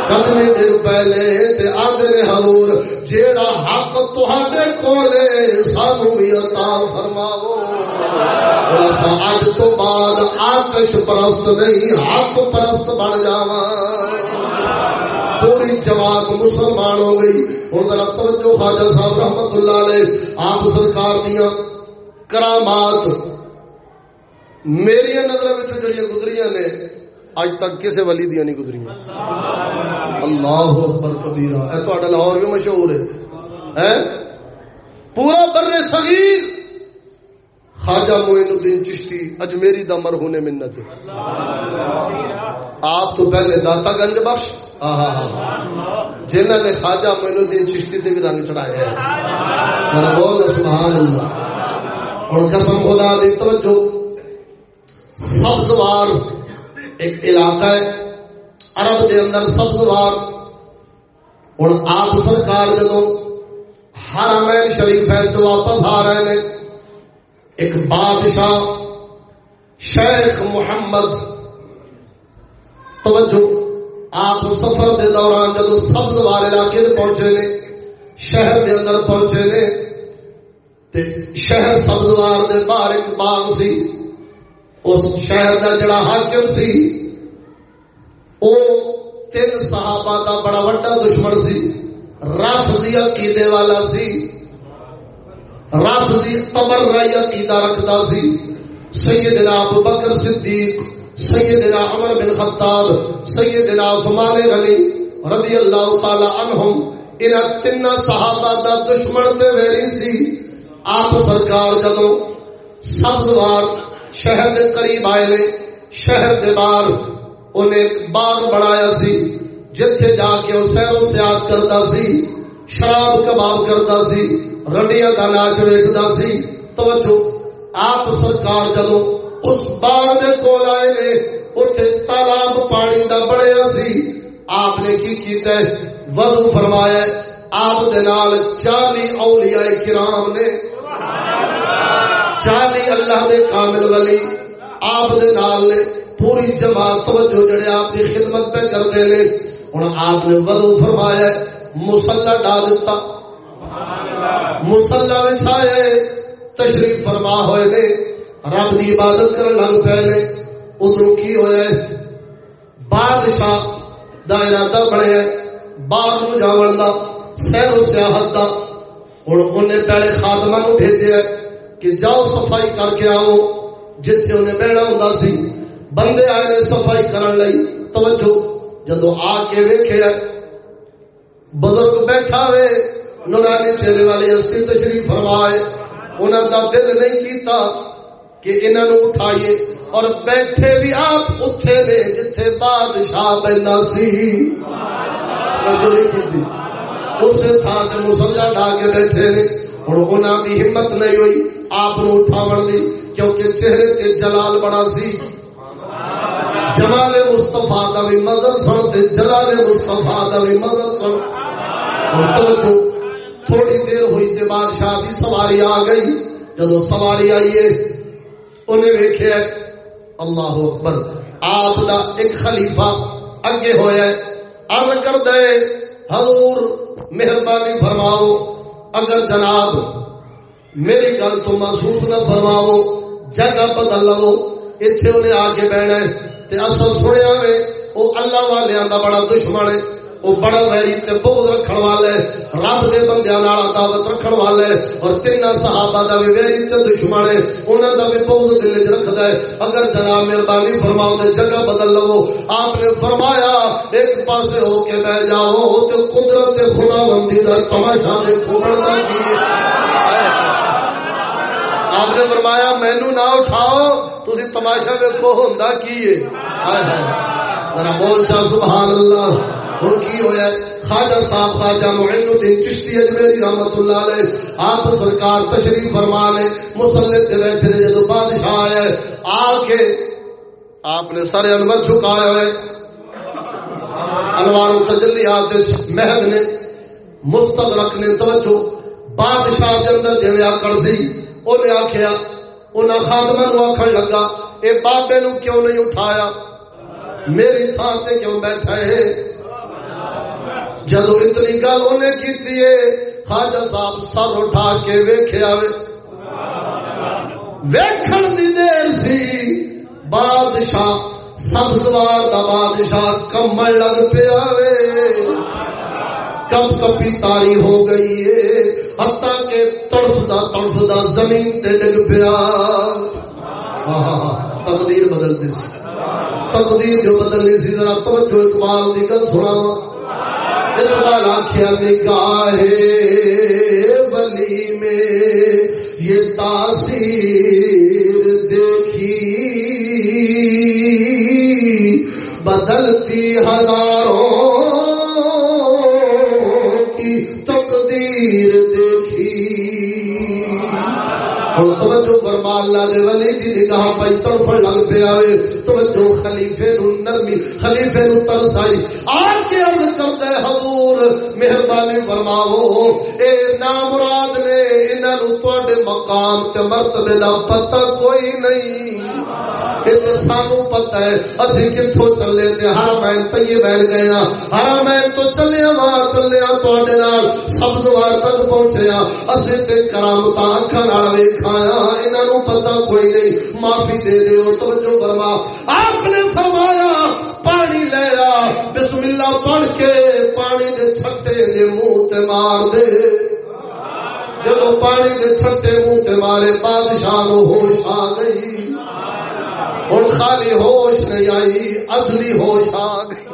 A: قدمی ڈگ پہلے تے آدھے حضور، جیڑا حق تہاڈے کولے سانو بھی عطا فرماؤ۔ اج تو بعد آتش پرست نہیں، حق پرست بن جاواں۔ مسلمان ہو گئی۔ ہوں ذرا توجہ خواجہ صاحب رحمت اللہ علیہ، آپ سرکار دیا کرامات۔ میری نظر جڑی گزری نے اج تک کسی ولی دیا نہیں گزری اللہ اکبر کبیرہ۔ اے تو لاہور بھی مشہور ہے۔ پورا بر صغیر۔ خواجہ موین الدین چشتی، اجمیری دا مرہون منت۔ آپ تو پہلے داتا گنج بخش۔ جنہ نے خواجہ موین الدین چشتی تے بھی رنگ چڑھایا ہے۔ بول سبحان اللہ۔ اور قسم خدا دی، توجہ۔ سبزوار ایک علاقہ ہے، عرب دے اندر سبزوار۔ اور آپ سرکار جدو حرمین شریف ہے تو واپس آ رہے ہیں۔ ایک بادشاہ شیخ محمد، توجہ، آپ سفر دے دوران جب سبز والے علاقے پہنچے نے، شہر دے اندر پہنچے نے، تے شہر سبزوار دے باہر ایک باغ سی، اس شہر دا جڑا حاکم سی، او تین صحابہ دا بڑا وڈا دشمن سی رافضی عقیدے والا سی رب دی تبر رائی عقیدہ رکھدا سی۔ سیدنا ابو بکر صدیق، سیدنا عمر بن خطاب، سیدنا عثمان غنی رضی اللہ تعالی عنہم ان تین صحابہ دا دشمن تے ویری سی۔ آپ سرکار جدو سبزوار شہر دے قریب آئے نے، شہر دے باہر انہیں باغ بنایا سی، جتھے جا کے وہ سیر و سیاحت کرتا سی، شراب کباب کرتا سی۔ رنڈیاں کا ناچ ویکتا سی توجہ آپ سرکار جدو اس باغ دے کول آئے نے اتنے تالاب پانی دا بڑیا سی آپ نے کی کیتا ہے وضو فرمایا آپ دے نال چالی اولیاء کرام نے چالی اللہ دے کامل ولی آپ دے نال نے پوری جماعت توجہ جڑے آپ کی خدمت پہ کرتے نے ہوں آپ نے وضو فرمایا مسلح ڈال دیتا مسلا بچھائے تشریف فرما ہوئے نے، رب کی عبادت کرنے لگ پے نے۔ ادھر کی ہوا بادشاہ دا ارادہ بنے باغ نو جاون دا، سیر و سیاحت دا۔ ہوں انہیں پہلے خاتمہ نو بھیجا کہ جاؤ صفائی کر کے آؤ، جتھے انہیں بہنا ہوں سی۔ بندے آئے نے صفائی کرن لئی، توجہ، جدو آ کے ویکھے بزرگ بیٹھا وے نورانی چہرے والی ہستی تشریف فرمائے۔ انہوں کا دل نہیں کیتا کہ انہوں نے اٹھائیے۔ اور بیٹھے بھی آپ اٹھے نے جتھے بادشاہ بہنا سی۔ اس تھان سے مسلح ڈا کے بیٹھے نے۔ ہوں انہوں کی ہمت نہیں ہوئی آپ اٹھاو دی، کیونکہ چہرے کے جلال بڑا سی۔ جلال مستفا کا بھی مدد سن جلال مستفا کا بھی مدد سن۔ اور توجہ تھوڑی دیر ہوئی تے بادشاہ کی سواری آ گئی۔ جدو سواری آئیے انہیں ویخیا اللہ اکبر۔ آپ دا ایک خلیفہ اگے ہوا ارد کر دے حضور مہربانی فرماؤ، اگر جناب میری گل تو محسوس نہ فرماؤ، جگہ بدل لو اتنے انہیں آ کے بہنا ہے اصل سنیا میں، وہ اللہ والوں کا بڑا دشمن ہے۔ وہ بڑا ویری تے بغض رکھن والے، رب دے بندیاں نال عداوت رکھن والے، اور تین صحابہ دا بھی ویری تے دشمن ہے، انہاں دا بھی بغض دل وچ رکھدا ہے۔ اگر جناب مہربانی فرماؤ تے جگہ بدل لو۔ آپ نے فرمایا، ایک پاسے ہو کے بیٹھ جاؤ، تے قدرت خداوندی دا تماشا دیکھو بڑا کی آپ نے فرمایا، مینو نہ اٹھاؤ تھی تماشا ویکو ہوں کی ذرا بول جا سبحان اللہ۔ ہوں کی ہوا خواجہ صاحب، خواجہ معین الدین چشتی اجمیری رحمت اللہ علیہ، آپ سرکار تشریف فرما نے مسلط کے بیٹھے نے جدو بادشاہ آیا آ کے آپ نے سارے انور چکایا ہے انوار تجلیات محب نے مستدرک نے توجہ، بادشاہ کے اندر جی آکڑ سی، انہیں آخیا انہیں خادمہ نو آخر لگا، اے بابے نو کیوں نہیں اٹھایا؟ میری تھان سے کیوں بیٹھا ہے جدو اتنی گل انہیں کی خاجا صاحب سر اٹھا کے ویخیا ویکھن دی دیر سی بادشاہ سب سوار کا بادشاہ کمل لگ پیا کب کپی تاری ہو گئی ہے ہتا کے تڑفدا تڑفدا زمین تے ڈگ پیا۔ تقدیر بدلتی سی۔ تقدیر جو بدلنی سی، ذرا توجہ اقبال کی گل سنا آخیا نگاہ بلی میں یہ تاثیر دیکھی۔ بدلتی ہزاروں کی تقدیر دیکھی۔ ہوں توجہ فرما اللہ دے ولی دی نگاہ پئی طرف لگ پیا وے توجہ خلیفے نو نرمی، خلیفے نو ترس آئی فرماؤ اے نامراد نے انہاں نو تواڈے مقام تے مرتبے دا پتہ کوئی نہیں سانو پتا ہے اسی کتوں چلے تھے ہر میں تیے بہن گئے ہر میں تو چلے وا چلے سبز وار تک پہنچے اسی تے کرامت اکھا ویکھایا انہوں پتا کوئی نہیں معافی دے دے توجہ فرما آپ نے فرمایا پانی لیا بسم اللہ پڑھ کے پانی دے چھٹے دے منہ تے مار دے۔ جب پانی دے چھٹے منہ تے مارے، بادشاہ نو ہوش آ گئی۔ ہوں خالی ہوش نہیں آئی، اصلی ہوش آ گئی۔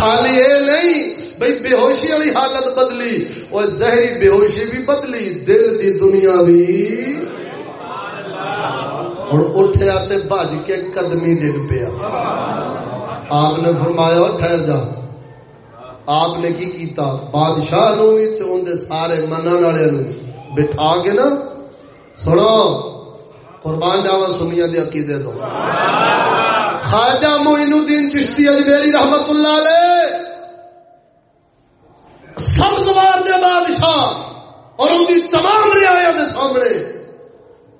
A: خالی یہ نہیں بھائی بے ہوشی والی حالت بدلی۔ اور زہری بے ہوشی بھی بدلی، دل دی دنیا بھی۔ ہوں اٹھیا تے بج کے قدمی ڈگ پیا۔ آپ نے فرمایا، ٹھہر جا۔ آپ نے کی کیتا؟ بادشاہ نو بھی تے اندر سارے من والے نو بٹھا کے نا، سنو، قربان جاوا سنیا دے عقیدے تو۔ خواجہ معین الدین چشتی اجمیری رحمت اللہ علیہ، سب زبان دے بادشاہ اور ان کی تمام رعایا دے سامنے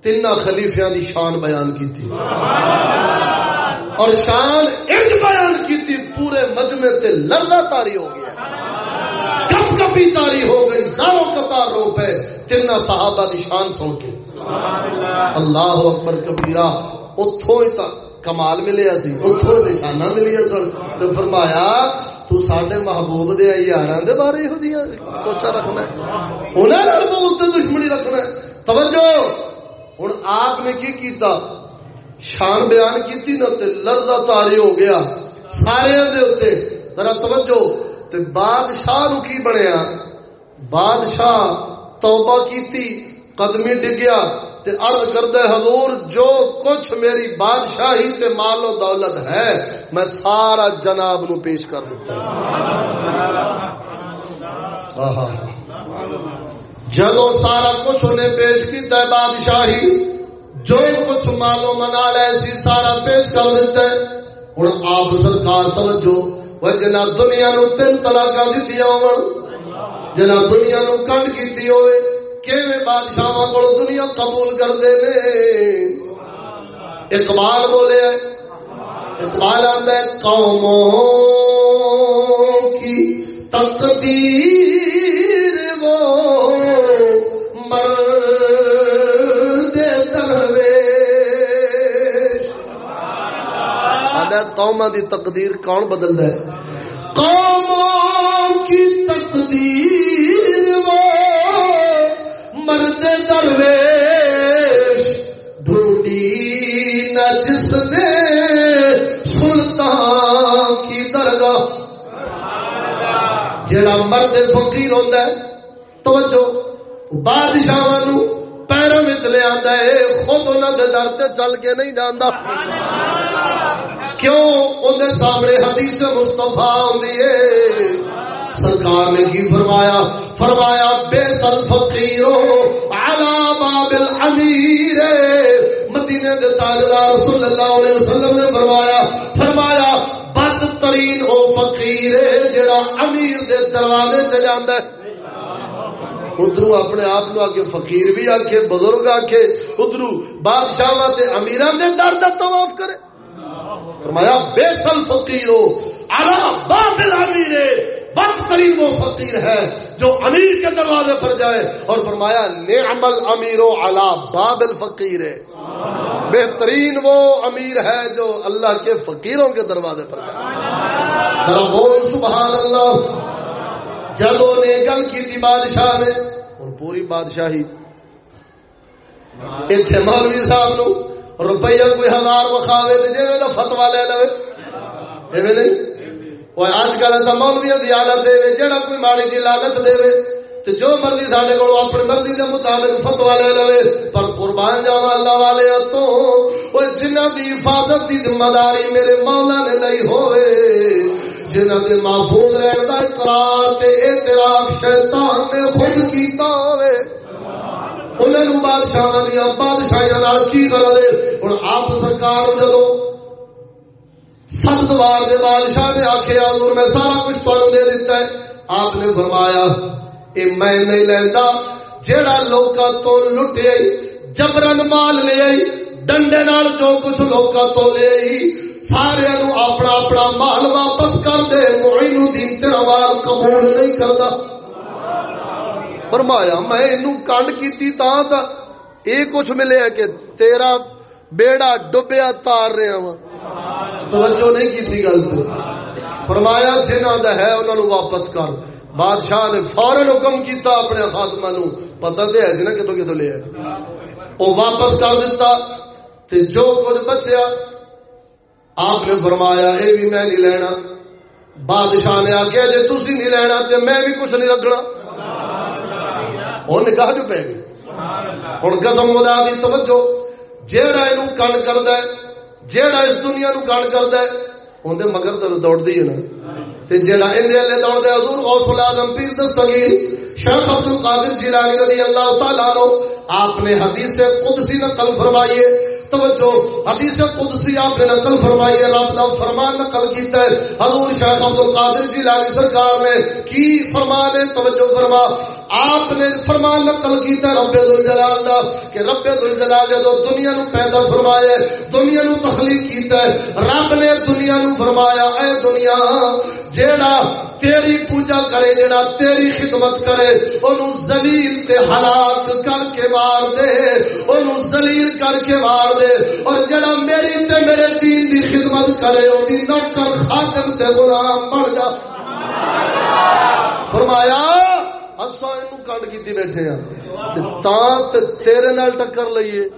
A: تین خلیفیا دی شان بیان کی تھی اور شان انج بیان کی تھی مجمع تے لرزہ تاری ہو گیا۔ کب کبھی تاری ہو گئی، زاروں قطار رو پہ تین صحابہ دی شان سن کے۔ اللہ اکبر کبیرہ اتوں کمال ملیا سی اتوں نشانہ ملیا سن۔ تو فرمایا، تو سڈے محبوب دے یار دے بارے یہ سوچا رکھنا ہے۔ انہیں اس دشمنی رکھنا ہے۔ توجہ ہوں آپ نے کی کیتا؟ شان بیان کی نا لرزہ تاری ہو گیا۔ سارے ذرا توجہ تے بادشاہ نو کی بنیا؟ بادشاہ توبہ کیتی، قدمی ڈگیا تے عرض کردے حضور، جو کچھ میری بادشاہی تے مال و دولت ہے، میں سارا جناب نو پیش کر دیتا جدو سارا کچھ انہیں پیش کیتا ہے بادشاہی، جو کچھ مالو منا لے سی، سارا پیش کر دیتا ہے۔ ہوں آپ سرکار توجہ وہ جنا دنیا نو تین طلاق دیتی ہو جنا دنیا نو کنڈ کیتی ہوئے بادشاہ کو دنیا قبول کر دے اقبال بولے اقبال آتا ہے قوموں کی تقدیر وہ مر قوم دی تقدیر کون بدل ہے قوموں کی تقدیر وہ مرد درویش ڈھونڈی نہ جس نے سلطان کی درگاہ جڑا مرد فقیر ہوتا ہے توجہ بادشاہ پیروں میں لے آتا ہے خود انہوں نے در سے چل کے نہیں جانا کیوں اندر سامنے حدیث مستفا ہوتی ہے؟ سرکار نے کی فرمایا؟ فرمایا، بے سل فقیرو علا باب الامیر مدینے دے تاجدار صلی اللہ علیہ وسلم نے فرمایا فرمایا، بدترین او فقیر جڑا امیر دے دروازے تے جاندا ہے۔ ادھر اپنے آپ کو آکے فقیر بھی آکے، بزرگ آکے ادھر بادشاہ امیران دے در در طواف کرے۔ فرمایا، بے سل فقیرو علا باب الامیر بدترین وہ فقیر ہے جو امیر کے دروازے پر جائے اور فرمایا، نعم الامیر علا باب الفقیر بہترین وہ امیر ہے جو اللہ کے فقیروں کے دروازے پر جائے۔ بول، سبحان اللہ۔ جدو نے گل کی تھی بادشاہ نے، اور پوری بادشاہی۔ اتنے مولوی صاحب نو روپیہ کوئی ہزار وکھاوے تو جی فتوا لے لو نہیں؟ اج کل ایسا مولویا کی حالت دے جہاں کوئی ماڑی کی لالچ دے تو جو مرضی سارے کو اپنی مرضی کے مطابق فتوا لے لو پر قربان جاوا اللہ والے تو وہ جنہ دی حفاظت دی ذمہ داری میرے مولا نے لی ہوئے جنہ دے محفوظ رہن کا اقرار تے اعتراف شیطان نے خود کیتا ہوئے انہیں بادشاہ دیا بادشاہیاں کی کرے ہوں آپ سرکار جدو ست دوار دے بادشاہ نے آخیا حضور میں سارا کچھ تمہیں دے دیتا ہے۔ آپ نے فرمایا، اے میں نہیں لینا جیڑا لوکا تو لٹے جبرن مال لے آئی، ڈنڈے نال جو کچھ لوکا تو لے آئی سارے اپنا اپنا مال واپس کر دے معین دین تیرا مال قبول نہیں کرتا فرمایا، میں اینو کانڈ کیتی تا تا اے کچھ ملے ہے کہ تیرا بیڑا ڈبیا تار رہا وا۔ توجہ نہیں کی گل تو۔ فرمایا جنہ دا ہے انہوں نے واپس کر۔ بادشاہ نے فورن حکم کیتا اپنے خاتمہ نو پتہ دے ہے جی جنہ کتوں کتوں لے وہ واپس کر دیتا تے جو کچھ بچیا، آپ نے فرمایا، اے بھی میں نہیں لینا۔ بادشاہ نے آخیا جی تھی نہیں لینا تے میں بھی کچھ نہیں رکھنا۔ وہ نکاح جو پہ گئی ہوں قسم خدا دی توجہ جیڑا یہ کن کرد جیڑا اس دنیا نو کن کرد اندر مگر دوڑ دی ہے نا جیڑا اندر دوڑ دے حضور غوث العظم پیر دستگیر شیخ عبد القادر جیلانی رضی اللہ تعالیٰ عنہ آپ نے حدیث قدسی نقل فرمائیے توجہ حدیث قدسی آپ نے نقل فرمائی ہے رب دا فرمان نقل کیتا ہے حضور شیخ عبد القادر جیلانی سرکار نے کی فرمان ہے توجہ فرما آپ نے فرمان نقل کیتا رب ذوالجلال دا، کہ رب ذوالجلال جدو دنیا نو پیدا فرمایا دنیا نو تخلیق کیتا ہے، رب نے دنیا نو فرمایا، اے دنیا، جیڑا تیری پوجا کرے، جیڑا تیری خدمت کرے انہوں زلیل تے ہلاک کر کے مار دے انہوں زلیل کر کے مار دے، اور جڑا میری تے میرے دین دی خدمت کرے، او دی نوکر خادم تے غلام بن جا۔ فرمایا اساں اینو کڈ کیتی بیٹھے ہاں تے تا تیرے نال ٹکر لئیے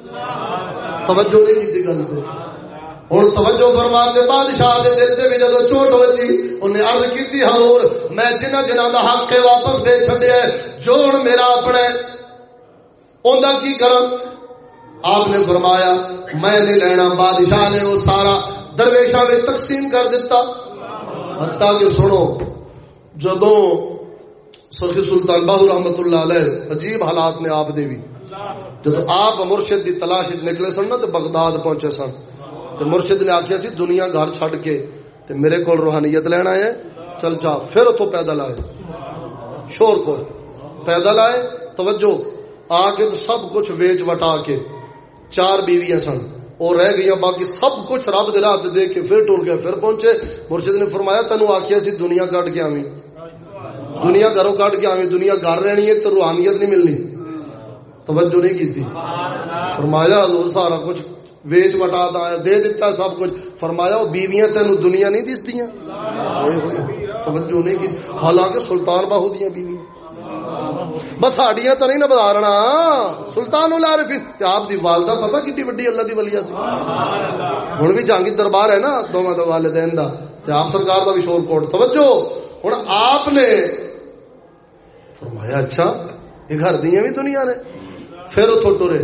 A: توجہ نہیں کیتی گل تے ہوں توجہ فرما دے بادشاہ دے دل سے بھی جب چوٹ ہوئی تھی انہیں عرض کی ہور میں جنہ جنہ دا حق ہے واپس دے چڈیا جوڑ میرا اپنے اندر کی کرم آپ نے فرمایا میں نہیں لینا بادشاہ نے وہ سارا درویشا میں تقسیم کر دیتا حتیٰ کہ سنو جدو سرخی سلطان باہو رحمت اللہ علیہ، عجیب حالات نے آپ دے جب آپ مرشد دی تلاش نکلے سن نا، تو بغداد پہنچے سن۔ تو مرشد نے آخیا سی، دنیا گھر چھڈ کے تے میرے کو روحانیت لینا ہے چل جا، پھر اتو پیدل آئے۔ شور کو پیدل آئے، توجہ۔ آ کے تو سب کچھ ویچ وٹا کے۔ چار بیویاں سن۔ اور رہ گئی باقی سب کچھ رب دے کے پھر ٹور گئے پھر پہنچے۔ مرشد نے فرمایا تینو آخیا سی، دنیا کٹ کے آویں۔ دنیا گھروں کٹ کے آویں، دنیا گھر رہنی ہے تو روحانیت نہیں ملنی۔ توجہ نہیں کی تھی فرمایا، حضور سارا کچھ ویچ وٹا دے دیتا سب کچھ۔ فرمایا، وہ بیویاں تین دنیا نہیں دستی توجہ نہیں کی حالانکہ سلطان باہو دیا بیویاں۔ بس ساڈیاں تو نہیں نہ بدارنا سلطان العارفین آپ دی والدہ پتہ کتنی بڑی اللہ دی ولی سی ہن بھی جہانگیر دربار ہے نا دوواں دو والدین دا۔ تے آپ سرکار دا بھی شور کوٹ۔ توجہ۔ ہن آپ نے فرمایا اچھا یہ گھر دیاں بھی دنیا نے۔ پھر اتوں ٹرے۔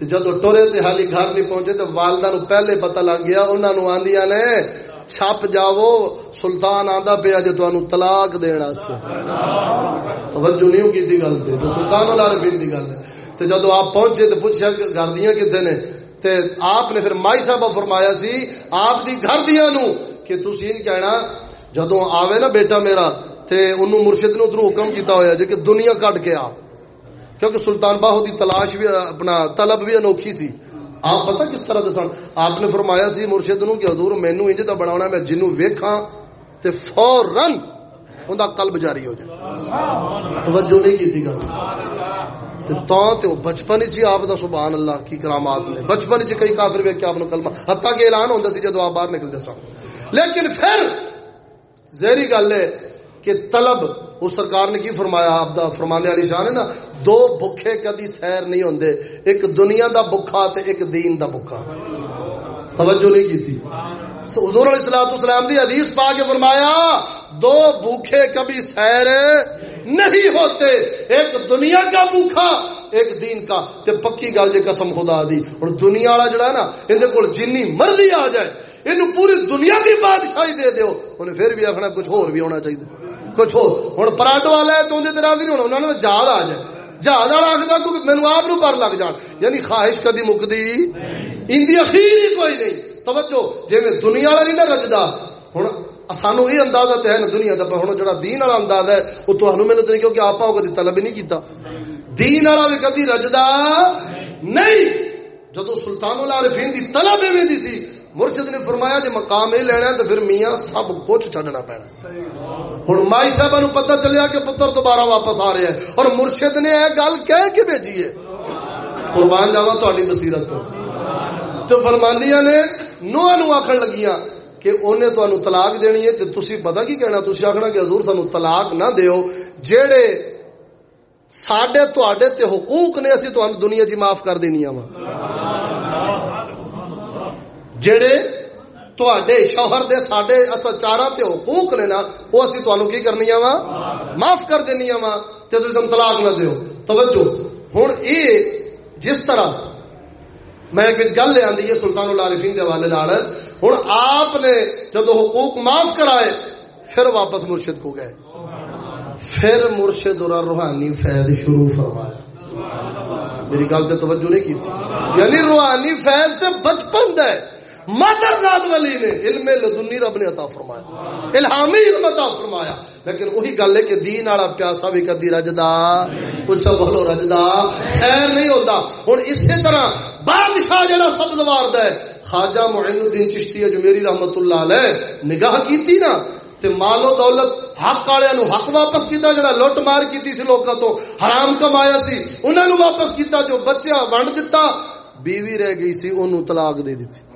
A: جب ٹورے تے حالی گھر نہیں پہنچے تو والدہ نو پہلے پتہ لگ گیا انہوں نے آندیا نے، چھپ جاو سلطان آندا پیا جو تانوں طلاق دین واسطے۔ توجہ نہیں کی گل تے سلطان العارفین دی گل ہے۔ تے جدو آپ پہنچے تے پوچھیا کہ گھر دیاں کتے نے، تے آپ نے پھر مائی صاحب فرمایا سی، آپ دی گھر دیاں نو کہ تسی ان کہنا جدو آوے نا بیٹا میرا تے انہوں مرشد نے ادھر حکم کیتا ہویا جے کہ دنیا کٹ کے آ کیونکہ سلطان باہو دی تلاش بھی، اپنا طلب بھی انوکھی سی۔ آپ پتہ کس طرح دسان آپ نے فرمایا سی مرشد نو کہ حضور مینو انج دا بناونا میں جنوں ویکھاں تے فورن اوندا قلب جاری ہو جائے۔ توجہ نہیں کیتی گل۔ تے تا تے بچپن وچ آپ دا سبحان اللہ کی کرامات نے۔ بچپن وچ کئی کافر ویکھ کے آپ نو کلمہ۔ حتیٰ کہ اعلان ہوندا سی جدوں آپ باہر نکلدے سن۔ لیکن پھر زہری گل ہے کہ طلب، اس سرکار نے کی فرمایا، آپ دا فرمانے والی شان ہے نا، دو بھوکے کدی سیر نہیں ہوندے، ایک دنیا دا بھوکا تے ایک دین دا بھوکا توجہ نہیں کی حضور علیہ الصلوۃ والسلام دی حدیث پا کے فرمایا، دو بھوکے کبھی سیر نہیں ہوتے، ایک دنیا کا بھوکا ایک دین کا۔ تے پکی گل جے قسم خدا دی اور دنیا والا جڑا ہے نا اندے کول جنی مرضی آ جائے، اینو پوری دنیا کی بادشاہی دے دیو، انہیں پھر بھی آخنا کچھ اور بھی ہونا چاہیے۔ کچھ ہو۔ ہوں پراٹو والا ہے تو اندر راضی نہیں ہونا انہوں نے جہاز آ جائے۔ جہاز والا آخر کیونکہ مینو آپ پر لگ جان۔ یعنی خواہش کدی مکتی اندی اخیر ہی کوئی نہیں۔ توجہ جی میں دنیا والا نہیں نہ رجدا ہوں سانو یہ اندازہ تو ہے نا دنیا کا ہوں جڑا دین والا انداز ہے وہ تمہیں میرے تو نہیں، کیونکہ آپ کدی طلب ہی نہیں کیتا۔ دین والا بھی کدی رجدا نہیں۔ جدو سلطان العارفین دی طلب ایویں دی سی، مرشد نے فرمایا جی مقام ہی لینا تو پھر میاں سب کچھ چڈنا پینا۔ ہوں مائی صاحب نو پتا چلیا کہ پتر دوبارہ واپس آ رہا ہے اور مرشد نے یہ گل کہہ کے بھیجی ہے۔ قربان جاوا تاری بصیرت تو۔ فرماندیا نے نو نو آخر لگیاں کہ انہیں تو طلاق دینی ہے تو تھی پتا کی کہنا؟ تھی آخنا کہ حضور سانو طلاق نہ دیو۔ جیڑے سڈے تے حقوق نے اسی تو دنیا چ معاف کر دینی وا جڑے تے شوہر دے سڈے اصل چارا تے حقوق نے نا وہ اسی تمہیں کی کرنی وا معاف کر دینی وا تے تم طلاق نہ دیو توجہ ہوں یہ جس طرح میں ایک گل لے آدھی ہے سلطان العارفین دے حوالے نال ہوں آپ نے جب حقوق معاف کرائے پھر واپس مرشد کو گئے پھر مرشد اور روحانی فیض شروع فرمایا میری گل تو توجہ نہیں کی یعنی روحانی فیض تے بچپن دے مادر ذات ولی نے علم لدنی رب نے عطا فرمایا۔ الہامی علم عطا فرمایا۔ لیکن وہی گل ہے کہ دین والا پیاسا بھی کدی رجدا پوچھو بولو رجدا خیر نہیں ہوتا۔ ہوں اسی طرح بادشاہ جڑا سبز وار ہے خواجہ معین الدین چشتی جو میری رحمت اللہ علیہ نگاہ کی تھی نا تے مال و دولت حق والے نو حق واپس کیتا جڑا لٹ مار کیتی سی لوکاں تو حرام کمایا سی انہاں نو واپس کیتا جو بچیا ونڈ دتا بیوی رہ گئی سی اونوں طلاق دے دتی۔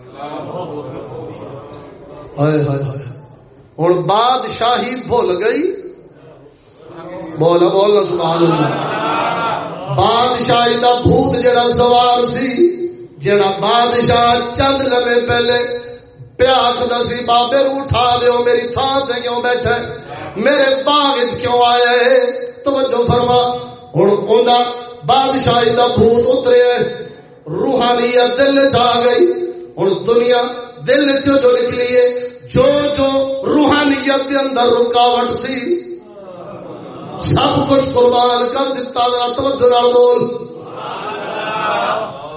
A: ہائے بادشاہی بھول گئی؟ بولا بولا سبحان اللہ بادشاہی دا بھوت جڑا سوار سی، جڑا بادشاہ چند لمے پہلے پیا آخر سی، بابے نو اٹھا دیو میری تھان سے کیوں بیٹھے؟ میرے باغ کیوں آیا ہے توجہ فرما۔ ہوں اوندا بادشاہی کا بھوت اترے، روحانیت دل چ گئی۔ ہوں دنیا دل چ جو نکلی جو جو روحانیت کے اندر رکاوٹ سی، سب کچھ قربان کر دیتا توجہ بول۔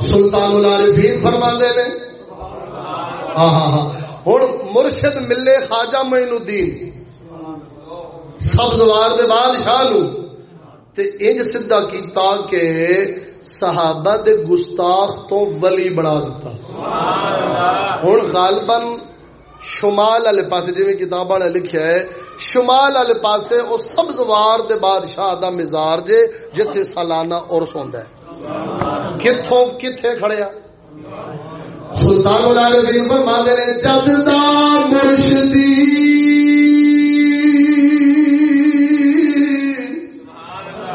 A: سلطان العارفین فرما دے نے ہاں ہاں ہاں مرشد ملے خواجہ مین الدین سب زوار دے بادشاہ نو۔ تے انج سدھا کیتا کہ صحابہ دے گستاخ تو ولی بنا دیتا ہوں غالباً شمال والے پاسے جی کتاب والے لکھیا ہے، شمال والے پاسے وہ سب زوار دے بادشاہ دا مزار جے، جتھے سالانہ عرس ہوندا ہے۔ کتھوں، کتھے کھڑیا سلطان العالمین فرماتے ہیں جد دا مرشدی۔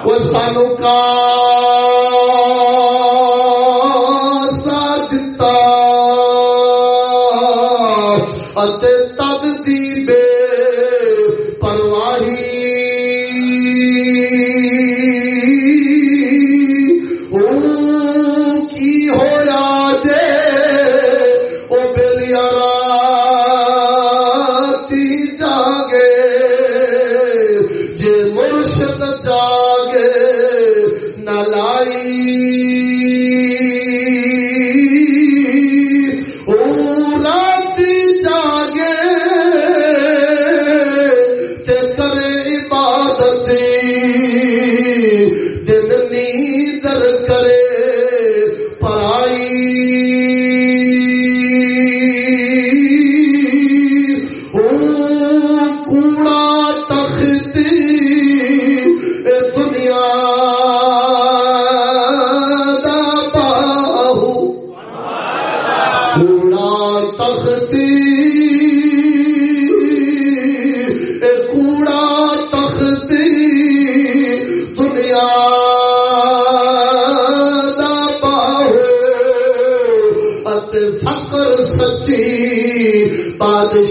A: وہ سانو کا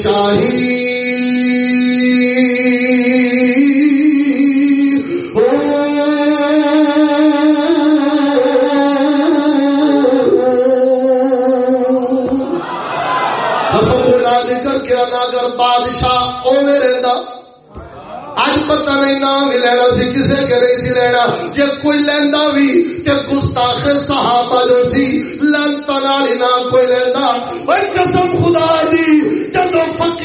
A: شاہی بادشاہ اوے رہندا اج پتہ لینا سی، کسے کے نہیں لینا۔ جے کوئی لیندا جو سی لن تنا نہ کوئی قسم خدا دی۔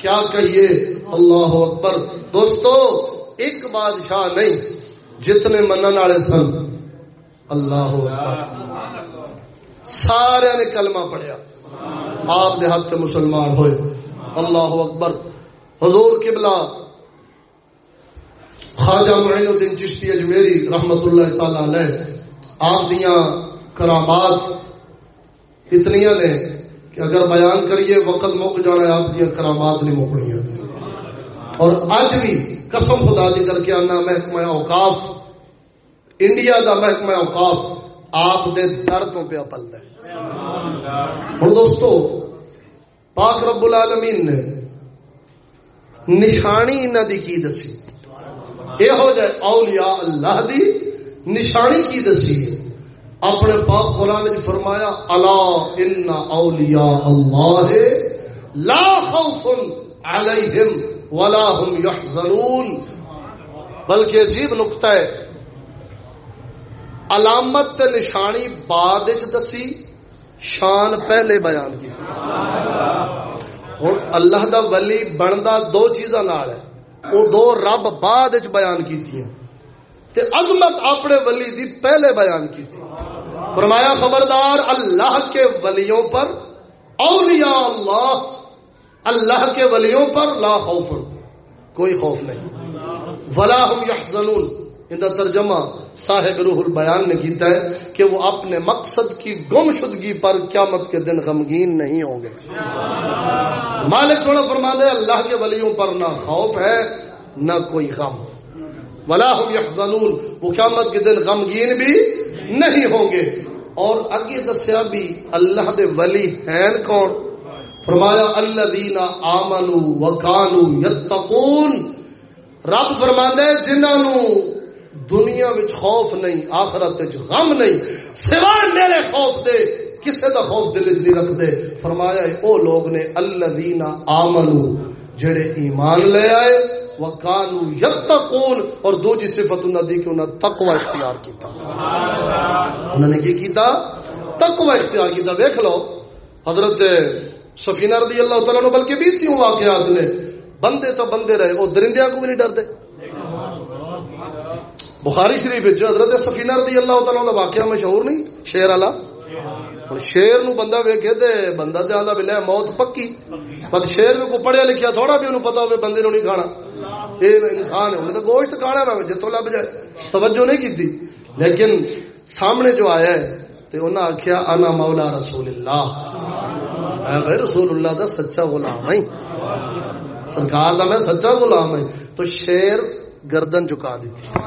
A: کیا کہیے؟ اللہ اکبر۔ دوستو، ایک بادشاہ نہیں، جتنے منن والے سن۔ اللہ اکبر۔ سارے نے کلمہ پڑھیا۔ آپ دے ہاتھ سے مسلمان ہوئے۔ اللہ اکبر۔ حضور قبلہ۔ خواجہ معین الدین چشتی اجمیری رحمت اللہ تعالی علیہ، آپ دیا کرامات اتنی نے کہ اگر بیان کریے، وقت مک جانا ہے، آپ دیا کرامات نہیں مکنی اور اج بھی قسم خدا دی کر کے آنا، محکمہ اوقاف، انڈیا دا محکمہ اوقاف، آپ دے در تو پیا پل ہے۔ ہوں دوستو، پاک رب العالمین نے نشانی انہوں دی کی دسی؟ یہو جہ اولیاء اللہ دی نشانی کی دسی ہے؟ اپنے پاک قرآن نے فرمایا اللہ ان اولیاء اللہ لا خوف علیہم ولا ہم یحزنون. بلکہ عجیب نقطہ ہے، علامت تے نشانی بعد دسی، شان پہلے بیان کی۔ ہوں اللہ دا ولی بندا دو چیزاں نال ہے وہ دو رب بعد بیان کی عظمت اپنے ولی دی پہلے بیان کی تھی۔ فرمایا، خبردار، اللہ کے ولیوں پر، اولیاء اللہ اللہ کے ولیوں پر لا خوف۔ کوئی خوف نہیں۔ ولا ہم یحزنون۔ ان کا ترجمہ صاحب روح البیان نے کیتا ہے کہ وہ اپنے مقصد کی گم شدگی پر قیامت کے دن غمگین نہیں ہوں گے۔ مالک سونا فرما دے اللہ کے ولیوں پر نہ خوف ہے، نہ کوئی غم۔ ولا ہم یحزنون وہ قیامت کے دن غمگین بھی نہیں ہوں گے۔ اور اگے دسیا بھی اللہ دے ولی ہیں کون؟ فرمایا اللہ دینا آمنو وکانو یتقون۔ رب فرما دے جنہوں دنیا وچ خوف نہیں، آخرت وچ غم نہیں سوائے میرے خوف دے، کسے دا خوف دل وچ نہیں رکھ دے فرمایا او لوگ نے، الذین آمنو جڑے ایمان لے آئے وکانو یتقون اور دوجی صفت انہاں دی کہ انہاں تقوی اختیار کیتا۔ انہوں نے کی کیتا؟ تقوی اختیار کیتا۔ دیکھ لو، حضرت سفینہ رضی اللہ تعالیٰ نے بلکہ بیسیوں واقعات نے۔ بندے تو بندے رہے، وہ درندیاں کو بھی نہیں ڈرتے۔ بخاری شریف جو حضرت سفینہ رضی اللہ تعالیٰ کا واقعہ مشہور نہیں؟ شیر والا۔ شیر نو بندہ ویکے تے بندہ تے آندا بلے موت پکی۔ پر شیر میں کو پڑھیا لکھیا، تھوڑا بھی انہوں پتا ہوئے بندے نو نہیں کھانا۔ اے انسان ہے انہیں تو گوشت کھانا ہے جتوں لب جائے۔ توجہ نہیں کی لیکن سامنے جو آیا ہے، تے انہاں آکھیا، انا مولا رسول اللہ۔ اے رسول اللہ دا سچا غلام ہے سرکار دا میں سچا غلام ہے تو شیر گردن چکا دیتی۔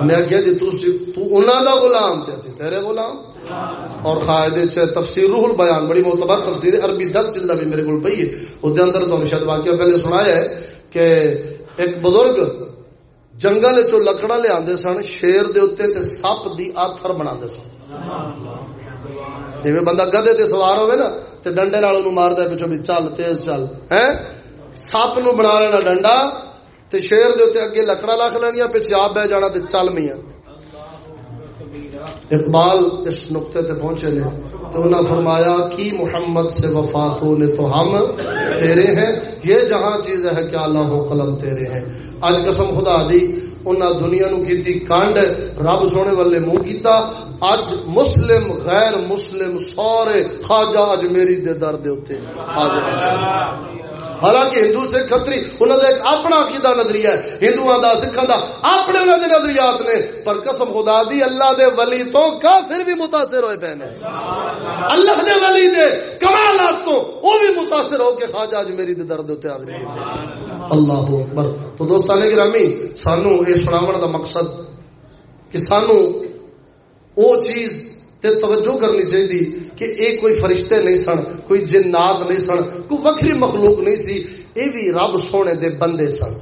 A: انہیں آخیا جی تو انہوں دا غلام تے، اسی تیرے غلام۔ اور قاعدے چ تفسیر روح البیان، بڑی معتبر تفسیر عربی دس جلدہ بھی میرے کو پئی ہے۔ اس دے اندر تو شاید واقعہ پہلے سنایا ہے کہ ایک بزرگ جنگل چو لکڑا لے آندے سن، شیر دے اوتے تے سپ دی آتھر بنا دے سن۔ جی بندہ گدے تے سوار ہوئے نا، تے ڈنڈے نال اونوں ماردا ہے پیچھے بھی چل، تیز چل۔ ہیں؟ سپ نو بنا لینا ڈنڈا، تے شیر دے تے اگے لکڑا لکھ لینیا پیچھے آپ بہ جانا تے چل میاں۔ اقبال اس نقطے تے پہنچے نے۔ تو انہوں نے فرمایا کی محمد سے وفات نے تو ہم تیرے ہیں۔ یہ جہاں چیز ہے کہ اللہ ہو قلم تیرے ہیں۔ اج قسم خدا دی، انہاں دنیا نو کیتی کانڈ، رب سونے والے منہ کیتا۔ اج مسلم، غیر مسلم سارے خواجہ اج میری دے در دے اوتے حاضر حالانکہ ہندو سے کھتری انہوں نے ایک اپنا عقیدہ نظریہ ہے۔ ہندو دا سکھا دا، اپنے انہوں نے نظریات نے۔ پر قسم خدا دی، اللہ دے ولی تو کافر بھی متاثر ہوئے پہنے اللہ دے ولی دے، کمالات تو، وہ بھی متاثر ہو کے خواجہ اج میری دے درد ہوتے آگری اللہ اکبر۔ تو دوستانے گرامی، سانو اے سناون دا مقصد کہ سانو او چیز تے توجہ کرنی چاہیے کہ اے کوئی فرشتے نہیں سن، کوئی جنات نہیں سن، کوئی وکری مخلوق نہیں سی، اے بھی رب سونے دے بندے سن۔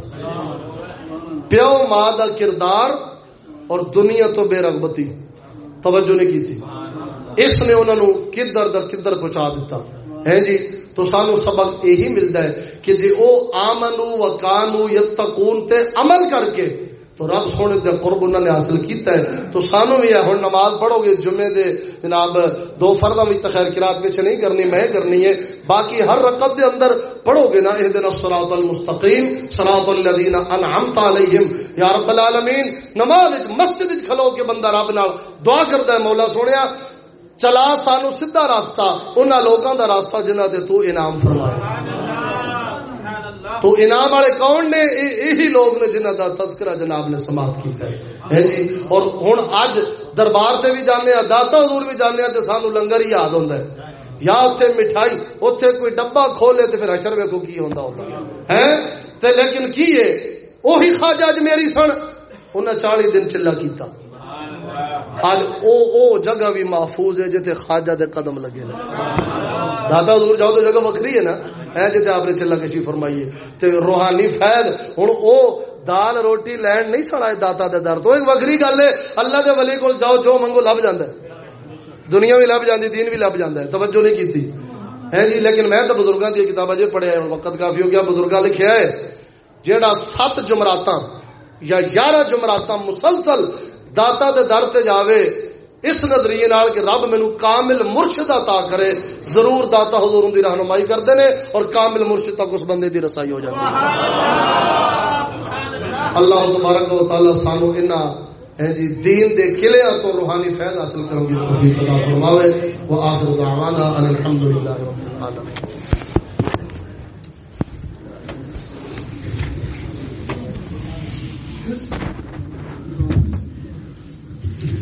A: پیو ماں دا کردار اور دنیا تو بے رغبتی۔ توجہ نہیں کی تھی اس نے انہوں نے کدھر در کدھر پہنچا دیتا ہے جی تو سانو سبق یہی ملتا ہے کہ جی او آمنو و کانو یتقون تے عمل کر کے تو رب سونے دے قرب انہوں نے حاصل کیتا ہے۔ تو سانو بھی ہے، ہن نماز پڑھو گے جمعے دے جناب، دو فردہ بھی تخیر قرات پیچھے نہیں کرنی، میں کرنی ہے۔ باقی ہر رقب دے اندر پڑھو گے نا اهدنا الصراط المستقیم، صراط الذين انعمت عليهم یا رب العالمین، نماز مسجد کھلو کے بندہ رب نال دعا کردا ہے، مولا سونیا، چلا سانو سیدھا راستہ، انہاں لوکاں دا راستہ جنہاں تے تو انعام فرمایا تو انعام والے کون نے؟ یہی لوگ نے جنہ کا تذکرہ جناب نے سماعت کیتا ہے۔ ہاں جی؟ اور ہوں اج دربار سے بھی جانے ہاں، داتا حضور بھی جانے ہاں تو سانو لنگر ہی یاد ہوتا ہے۔ یا اتنے مٹھائی اتنے کوئی ڈبا کھولے تو پھر اشر ویکو کی ہوتا ہوتا ہے۔ تے لیکن کی ہے؟ وہی خواجہ اج میری سن انہیں چالی دن چلا کیتا۔ آج او او جگہ بھی محفوظ ہے جتے خواجہ دے قدم لگے داتا حضور جاؤ تو جگہ وکری ہے نا؟ ہے جیسے آپ نے چلا کشی فرمائیے تے روحانی فیض ہوں او دال روٹی لین نہیں سڑا داتا دے در تو، ایک وکری گل ہے، اللہ دے ولی کو جاؤ، جو منگو لب جاندہ ہے۔ دنیا بھی لب جاندی، دین بھی لب جاندہ ہے، توجہ نہیں کی ہے جی لیکن میں تو بزرگاں دی کتابیں جو پڑھیا ہاں، وقت کافی ہو گیا، بزرگاں لکھیا ہے، جیڑا سات جمرات یا گیارہ جمرات مسلسل داتا دے در تے جاوے اس نظریے نال کہ رب مینو کامل مرشد عطا کرے ضرور داتا حضور دی رہنمائی کرتے نے اور کامل مرشد تک اس بندے دی رسائی ہو جاتی ہے۔ اللہ۔ تبارک و تعالی سانو انہاں جی دین دے قلعے تو روحانی فیض حاصل کرنے کی توفیق عطا فرماوے۔ واخر دعوانا ان الحمدللہ رب العالمین۔